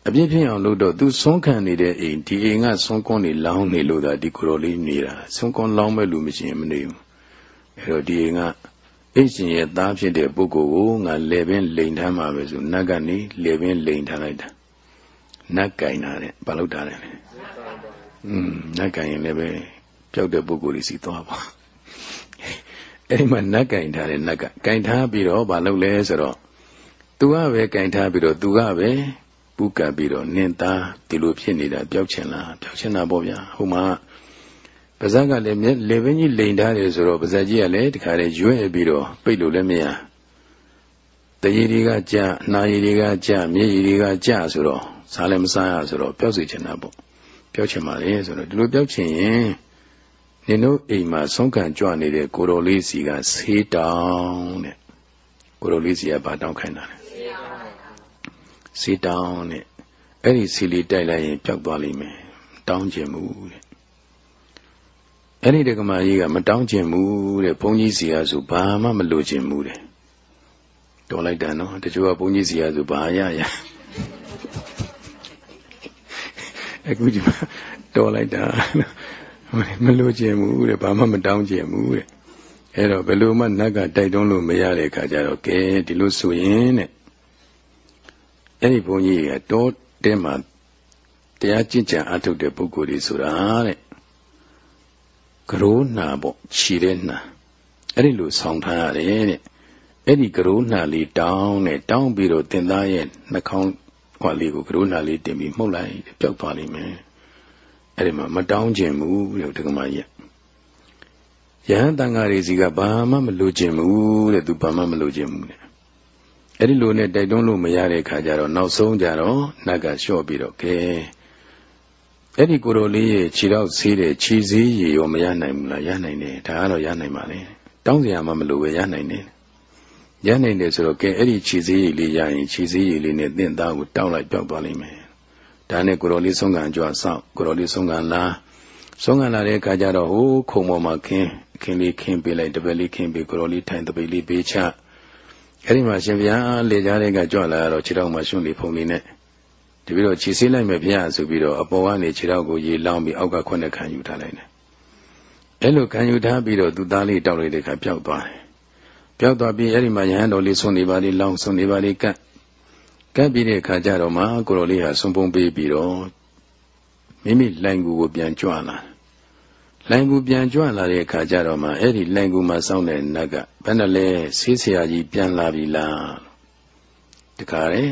အပြစ်ဖြစ်အောင်လုပ်တော့သူဆုံးခံနေတဲ့အိမ်ဒီအိမ်ကဆုံးကွန်းနေလောင်းနေလို့သာဒီကိုယ်တော်လေးနေတာဆုံးကွန်းလောင်းမဲ့လူမရှိရင်မနေဘူး အဲ့တော့ဒီအိမ်ကအိတ်ရှင်ရဲ့သားဖြစ်တဲ့ပုဂ္ဂိုလ်ကိုငါလေပင်လိန်ထမ်းမှာပဲဆိုနတ်ကနေလေပင်လိန်ထားလိုက်တာနတ်ကင်တာတဲ့ဘာလို့တာလဲอืมနတ်ကင်ရင်လည်းပဲပျောက်တဲ့ပုဂ္ဂိုလ်ကြီးစီသွားပါအဲ့ဒီမှာနတ်ကင်ထားတဲ့နတ်ကကင်ထားပြီးတော့ဘာလုပ်လဲဆိုတော့သူကပဲကင်ထားပြီးတော့သူကပဲပူကပ်ပြီးတော့နင်းသားဒီလိုဖြစ်နေတာပျောက်ချင်လားပျောက်ချင်တာပေါ့ဗျာဟိုမှာ ပါဇက်ကလည်းလေပင်ကြီးလိန်ထားတယ်ဆိုတော့ပါဇက်ကြီးကလည်းတခါလေရွဲ့ပြီးတော့ပိတ်လို့လည်းမရတရေတွေကကြနှာရည်တွေကကြမျက်ရည်တွေကကြဆိုတော့စားလည်းမစားရဆိုတော့ပျောက်စေချင်တာပေါ့ပျောက်ချင်ပါလေဆိုတော့ဒီလိုပျောက်ချင်ရင်နင်တို့အိမ်မှာဆုံးခံကြွနေတဲ့ကိုတော်လေးစီကဆေးတောင်းတဲ့ကိုတော်လေးစီကဘာတောင်းခိုင်းတာလဲဆေးတောင်းတဲ့အဲ့ဒီစီလီတိုက်လိုက်ရင်ပျောက်သွားလိမ့်မယ်တောင်းခြင်းမူတဲ့ အဲ့ဒီတက္ကမကြီးကမတောင်းခြင်းမူတဲ့ဘုန်းကြီးစီကဆိုဘာမှမလိုခြင်းမူတဲ့တော်လိုက်တာနော်တချို့ကဘုန်းကြီးစီကဆိုဘာရရအခုဒီမှာတော်လိုက်တာမလိုခြင်းမူတဲ့ဘာမှမတောင်းခြင်းမူတဲ့အဲ့တော့ဘယ်လိုမှနတ်ကတိုက်တွန်းလို့မရတဲ့ခါကျတော့ကဲဒီလိုဆိုရင်တဲ့အဲ့ဒီဘုန်းကြီးကတောတဲမှာတရားကျင့်ကြံအထုတ်တဲ့ပုဂ္ဂိုလ်တွေဆိုတာတဲ့ ကရိုးနာပေါ့ခြီတဲ့နာအဲ့ဒီလိုဆောင်းထားရတယ်တဲ့အဲ့ဒီကရိုးနာလေးတောင်းနဲ့တောင်းပြီးတော့တင်သားရဲ့နှာခေါင်းခွာလေးကိုကရိုးနာလေးတင်ပြီးမှုတ်လိုက်ပျောက်သွားလိမ့်မယ်အဲ့ဒီမှာမတောင်းခြင်းဘူးတဲ့ဒကမကြီးယဟန်တန်ဃာတွေစီကဘာမှမလိုခြင်းဘူးတဲ့သူဘာမှမလိုခြင်းဘူးတဲ့အဲ့ဒီလိုနဲ့တိုက်တွန်းလို့မရတဲ့ခါကျတော့နောက်ဆုံးကြတော့နတ်ကလျှော့ပြီးတော့ကဲ အဲ့ဒီကိုယ်တော်လေးရဲ့ခြေတော့ဆေးတဲ့ခြေစည်းရည်ရောမရနိုင်ဘူးလားရနိုင်တယ်ဒါကတော့ရနိုင်ပါလေတောင်းစရာမှမလိုပဲရနိုင်တယ်ရနိုင်တယ်ဆိုတော့ကဲအဲ့ဒီခြေစည်းရည်လေးရရင်ခြေစည်းရည်လေးနဲ့တင့်သားကိုတောက်လိုက်ပြောက်သွားလိမ့်မယ်ဒါနဲ့ကိုယ်တော်လေးဆုံးခံကြွဆောက်ကိုယ်တော်လေးဆုံးခံလာဆုံးခံလာတဲ့အခါကျတော့ဟိုးခုံပေါ်မှာခင်းခင်းလေးခင်းပေးလိုက်တပည့်လေးခင်းပေးကိုယ်တော်လေးထိုင်တပည့်လေးပေးချအဲ့ဒီမှာရှင်ဘုရားလေကြားတဲ့ကကြွလာတော့ခြေထောက်မှာရှုံးလေးဖုံလေးနဲ့ တပြီးတော့ခြေဆေးလိုက်မယ်ဘုရားဆိုပြီးတော့အပေါ်ကနေခြေထောက်ကိုရေလောင်းပြီးအောက်ကခွနဲ့ခံယူထားလိုက်တယ်အဲ့လိုခံယူထားပြီးတော့သူသားလေးတောက်လိုက်တဲ့ခါပျောက်သွားတယ်ပျောက်သွားပြီးအဲ့ဒီမှာယဟန်တော်လေးဆွနေပါလေးလောင်းဆွနေပါလေးကတ်ကတ်ပြီးတဲ့အခါကျတော့မှကိုတော်လေးဟာဆွန်ပုံပေးပြီးတော့မိမိလိုင်ကူကိုပြန်ကြွလာလိုင်ကူပြန်ကြွလာတဲ့အခါကျတော့မှအဲ့ဒီလိုင်ကူမှာစောင်းတဲ့နတ်ကဘယ်နဲ့လဲဆေးဆရာကြီးပြန်လာပြီလားတခါလေ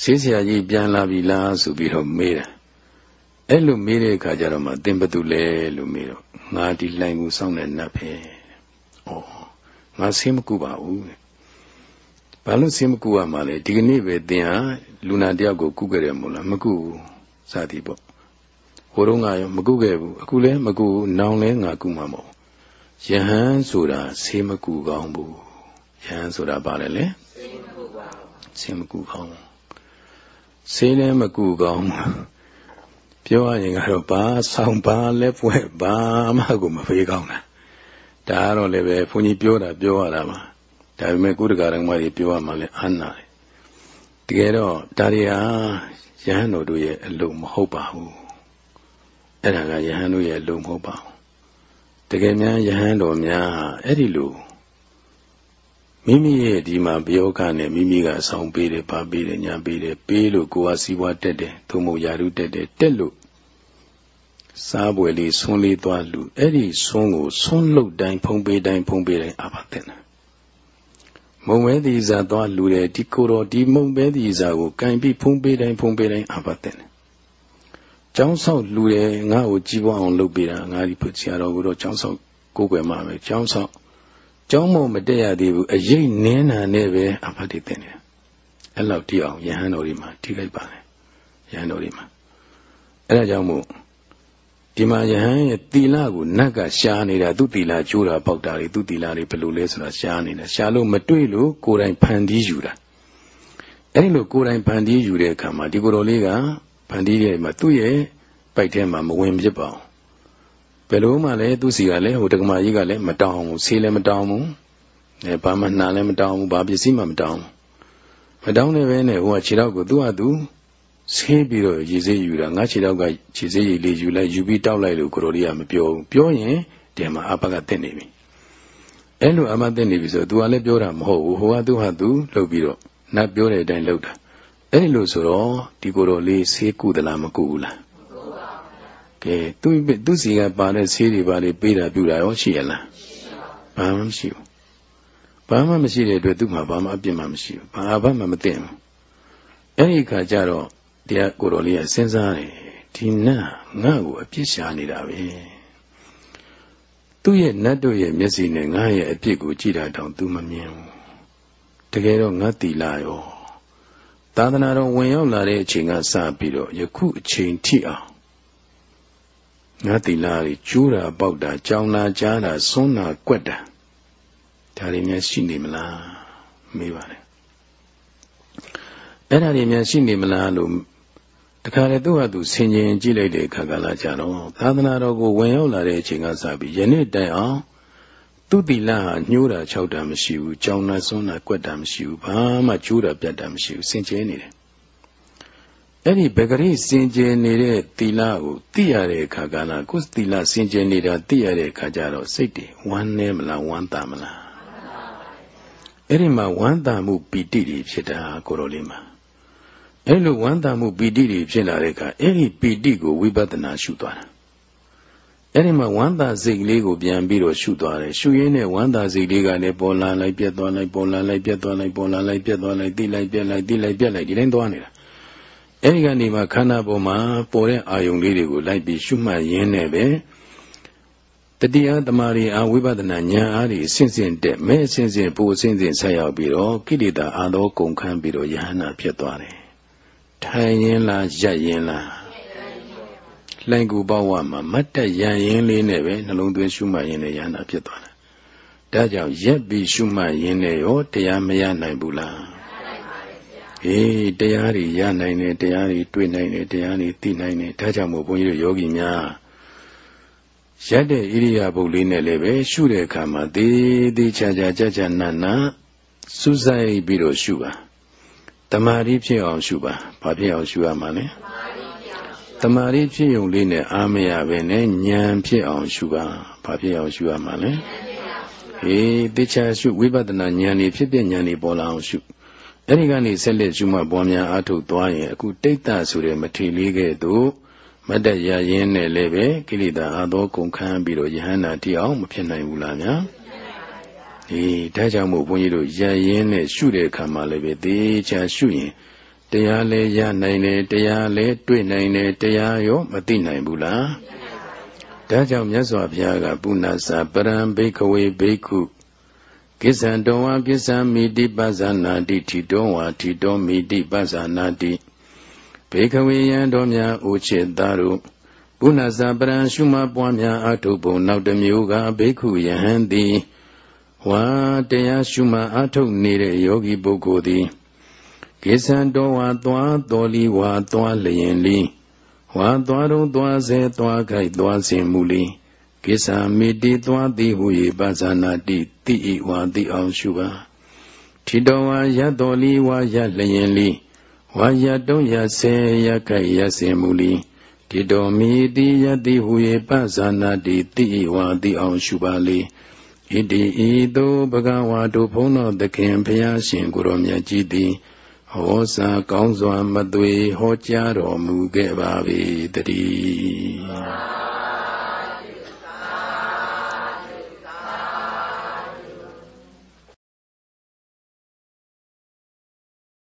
ဆေးဆရာကြီးပြန်လာပြီလားဆိုပြီးတော့မေးတာအဲ့လိုမေးတဲ့အခါကျတော့မှသင်ဘသူလဲလို့မေးတော့ငါဒီလိုင်ကူစောင်းတဲ့နတ်ပဲဩငါဆေးမကူပါဘူးဘာလို့ဆေးမကူရမှာလဲဒီကနေ့ပဲသင်ဟာလူနာတယောက်ကိုကုခဲ့တယ်မို့လားမကူဘူးစသည်ပေါ့ဟိုတော့ငါရောမကုခဲ့ဘူးအခုလည်းမကုဘူးနောင်လည်းငါကုမှာမဟုတ်ယဟန်ဆိုတာဆေးမကူကောင်းဘူးယဟန်ဆိုတာဘာလဲလဲဆေးမကူကောင်းဆေးမကူကောင်း ဆေးလည်းမကူကောင်းပြောရရင်ကတော့ဘာဆောင်ဘာလဲပွဲဘာမှကိုမဖေးကောင်းတာဒါကတော့လည်းပဲဘုန်းကြီးပြောတာပြောရတာပါဒါပေမဲ့ကုသကာရမတွေပြောရမှလည်းအနာတယ်တကယ်တော့ဒါတွေဟာယဟန်တို့ရဲ့အလုံးမဟုတ်ပါဘူးအဲ့ဒါကယဟန်တို့ရဲ့လုံမဟုတ်ပါဘူးတကယ်များယဟန်တော်များအဲ့ဒီလို မိမိရဲ့ဒီမှာပြောကနဲ့မိမိကအဆောင်ပေးတယ်ပါပေးတယ်ညာပေးတယ်ပေးလို့ကိုယ်ကစီးပွားတက်တယ်သို့မဟုတ်ယာရုတက်တယ်တက်လို့စားပွဲလေးဆွန်းလေးသွားလူအဲ့ဒီဆွန်းကိုဆွန်းလုတ်တိုင်းဖုံးပေးတိုင်းဖုံးပေးတိုင်းအာပါတဲ့နာမမုံပဲဒီစာသွားလူတယ်ဒီကိုတော်ဒီမုံပဲဒီစာကိုကင်ပြီးဖုံးပေးတိုင်းဖုံးပေးတိုင်းအာပတ်တဲ့ကျောင်းဆောက်လူတယ်ငါ့ကိုကြီးပွားအောင်လုပ်ပေးတာငါဒီဆရာတော်ကတော့ကျောင်းဆောက်ကိုယ်ွယ်မှာပဲကျောင်းဆောက် ကျောင်းမမတက်ရသေးဘူးအရေးနင်းနာနဲ့ပဲအာပတ်တဲ့တယ်အဲ့လောက်တိအောင်ယဟန်တော်တွေမှာထိလိုက်ပါလေယဟန်တော်တွေမှာအဲ့ဒါကြောင့်မို့ဒီမှာယဟန်ရဲ့တီလာကိုနတ်ကရှားနေတာသူတီလာကျိုးတာပေါက်တာတွေသူတီလာတွေဘယ်လိုလဲဆိုတာရှားနေတာရှားလို့မတွေ့လို့ကိုယ်တိုင်ဖန်တီးယူတာအဲ့ဒီလိုကိုယ်တိုင်ဖန်တီးယူတဲ့အခါမှာဒီကိုယ်တော်လေးကဖန်တီးတဲ့မှာသူ့ရဲ့ပိုက်ထဲမှာမဝင်ဖြစ်ပါဘူးဘ ယ်လိုမှလည်းသူ့စီကလည်းဟိုတက္ကမကြီးကလည်းမတောင်းဘူးဆေးလည်းမတောင်းဘူးအဲဘာမှနှာလည်းမတောင်းဘူးဘာပစ္စည်းမှမတောင်းဘူးမတောင်းနေပဲနဲ့ဟိုကခြေတော့ကိုသူ့ဟာသူဆေးပြီးတော့ရေစေးယူတာငါခြေတော့ကခြေစေးရည်လေးယူလိုက်ယူပြီးတောက်လိုက်လို့ကိုရိုလေးကမပြောဘူးပြောရင်ဒီမှာအဘကတက်နေပြီအဲ့လိုအမတက်နေပြီဆိုတော့ तू ကလည်းပြောတာမဟုတ်ဘူးဟိုကသူ့ဟာသူလှုပ်ပြီးတော့နတ်ပြောတဲ့အတိုင်းလှုပ်တာအဲ့လိုဆိုတော့ဒီကိုရိုလေးဆေးကုသလားမကုဘူးလား ကဲသူသူစီကပါတဲ့ဆေးတွေပါလေပေးတာပြူတာရောရှိရလားဘာမှမရှိဘူးဘာမှမရှိတဲ့အတွက်သူ့မှာဘာမှအပြစ်မှမရှိဘူးဘာဘာမှမသိဘူးအဲ့ဒီခါကျတော့တရားကိုတော်လေးကစဉ်းစားတယ်ဒီနတ်ငါ့ကိုအပြစ်ရှာနေတာပဲသူ့ရဲ့နတ်တို့ရဲ့မျက်စိနဲ့ငါ့ရဲ့အပြစ်ကိုကြည့်တာတောင်သူမမြင်ဘူးတကယ်တော့ငါတီလာရောသာသနာတော်ဝင်ရောက်လာတဲ့အချိန်ကစပြီးတော့ယခုအချိန်ထိအောင် ငါတီလာကြီးကျိုးတာပေါက်တာကြောင်နာကြားတာဆွန်းတာကွက်တာဒါတွေများရှိနေမလားမေးပါလေအဲ့ဒါတွေများရှိနေမလားလို့တခါလေသူ့ဟာသူဆင်ခြင်ကြည့်လိုက်တဲ့အခါကလာကြတော့သာသနာတော်ကိုဝင်ရောက်လာတဲ့အချိန်ကစပြီးယနေ့တိုင်အောင်သူတိလဟာညှိုးတာခြောက်တာမရှိဘူးကြောင်နာစွန်းတာကွက်တာမရှိဘူးဘာမှကျိုးတာပြတ်တာမရှိဘူးဆင်ခြင်နေတယ် အဲ့ဒီဘဂရိစင်ကြယ်နေတဲ့သီလကိုသိရတဲ့အခါကလာကိုယ်သီလစင်ကြယ်နေတာသိရတဲ့အခါကျတော့စိတ်တွေဝမ်းနေမလားဝမ်းသာမလားအဲ့ဒီမှာဝမ်းသာမှုပီတိတွေဖြစ်တာကိုရောလေးမှာအဲ့လိုဝမ်းသာမှုပီတိတွေဖြစ်လာတဲ့အခါအဲ့ဒီပီတိကိုဝိပဿနာရှုသွားတာအဲ့ဒီမှာဝမ်းသာစိတ်ကလေးကိုပြန်ပြီးတော့ရှုသွားတယ်ရှုရင်းနဲ့ဝမ်းသာစိတ်လေးကလည်းပေါ်လာလိုက်ပြတ်သွားလိုက်ပေါ်လာလိုက်ပြတ်သွားလိုက်ပေါ်လာလိုက်ပြတ်သွားလိုက်တိလိုက်ပြတ်လိုက်တိလိုက်ပြတ်လိုက်ဒီတိုင်းသွားနေတာ အဲ့ဒီကနေမှခန္ဓာပေါ်မှာပေါ်တဲ့အာယုံလေးတွေကိုလိုက်ပြီးရှုမှတ်ရင်းနဲ့ပဲတတိယသမารီအာဝိပဿနာဉာဏ်အားဖြင့်ဆင့်ဆင့်တက်မဲဆင့်ဆင့်ပူဆင့်ဆင့်ဆက်ရောက်ပြီးတော့ကိလေသာအာသောကုန်ခန်းပြီးတော့ယဟနာဖြစ်သွားတယ်ထိုင်ရင်လားရက်ရင်လားလိုင်ကူဘဝမှာမတ်တက်ရန်ရင်လေးနဲ့ပဲနှလုံးသွင်းရှုမှတ်ရင်လည်းယဟနာဖြစ်သွားတယ်ဒါကြောင့်ရက်ပြီးရှုမှတ်ရင်လည်းရောတရားမရနိုင်ဘူးလား အေးတရားတွေရနိုင်တယ်တရားတွေတွေ့နိုင်တယ်တရားတွေသိနိုင်တယ်ဒါကြောင့်မို့ဘုန်းကြီးတို့ယောဂီများရက်တဲ့ဣရိယာပုတ်လေးနဲ့လည်းပဲရှုတဲ့အခါမှာသေးသေးချာချာကြကြနတ်နတ်စူးစိုက်ပြီးတော့ရှုပါတမာရီဖြစ်အောင်ရှုပါဘာဖြစ်အောင်ရှုရမှာလဲတမာရီဖြစ်ုံလေးနဲ့အာမရပဲနဲ့ဉာဏ်ဖြစ်အောင်ရှုပါဘာဖြစ်အောင်ရှုရမှာလဲဟေးတေချာရှုဝိပဿနာဉာဏ်นี่ဖြစ်ပြဉာဏ်นี่ပေါ်လာအောင်ရှု အဲ့ဒီကနေဆက်လက်ရှုမှတ်ပွားများအားထုတ်သွားရင်အခုတိတ်တဆိုတဲ့မထေလေးကဲ့သို့မတ်တရရင်းနဲ့လည်းပဲကိလေသာအသောကုန်ခန်းပြီးတော့ယဟန္တာတိအောင်မဖြစ်နိုင်ဘူးလားညာဒီဒါကြောင့်မို့ဘုန်းကြီးတို့ရရင်းနဲ့ရှုတဲ့အခါမှာလည်းပဲသေချာရှုရင်တရားလည်းရနိုင်တယ်တရားလည်းတွေ့နိုင်တယ်တရားရောမသိနိုင်ဘူးလားဒါကြောင့်မြတ်စွာဘုရားကပုဏ္ဏစာပရံဘိခဝေဘိက္ခု ကိစ္ဆံတောဝါကိစ္ဆံမိတိပဇာနာတိထီတောဝါထီတောမိတိပဇာနာတိဘေခဝေယံတော်များအိုချစ်သားတို့ဘုနာဇာပရံရှုမပွားများအထုပ်ပုံနောက်တစ်မျိုးကဘေခုယဟန်သည်ဝါတရားရှုမအထုတ်နေတဲ့ယောဂီပုဂ္ဂိုလ်သည်ကိစ္ဆံတော်ဝါသွားတော်လီဝါသွားလျင်လီဝါသွားတော့သွားစေသွားခိုက်သွားစဉ်မူလီ ကိစ္ဆာမိတိသွားသည်ဟု၏ပဇာနာတိတိဤဝါတိအောင်ရှုပါထိတော်ဝါရတော်လီဝါရလျင်လီဝါရတုံးရဆေရခိုက်ရစင်မူလီတိတော်မိတိယတိဟု၏ပဇာနာတိတိဤဝါတိအောင်ရှုပါလေဣတိဤသို့ဘဂဝါတို့ဘုန်းတော်သခင်ဖျားရှင်ကိုရောမြတ်ကြီးသည်ဟောစာကောင်းစွာမသွေဟောကြားတော်မူခဲ့ပါ၏တည်း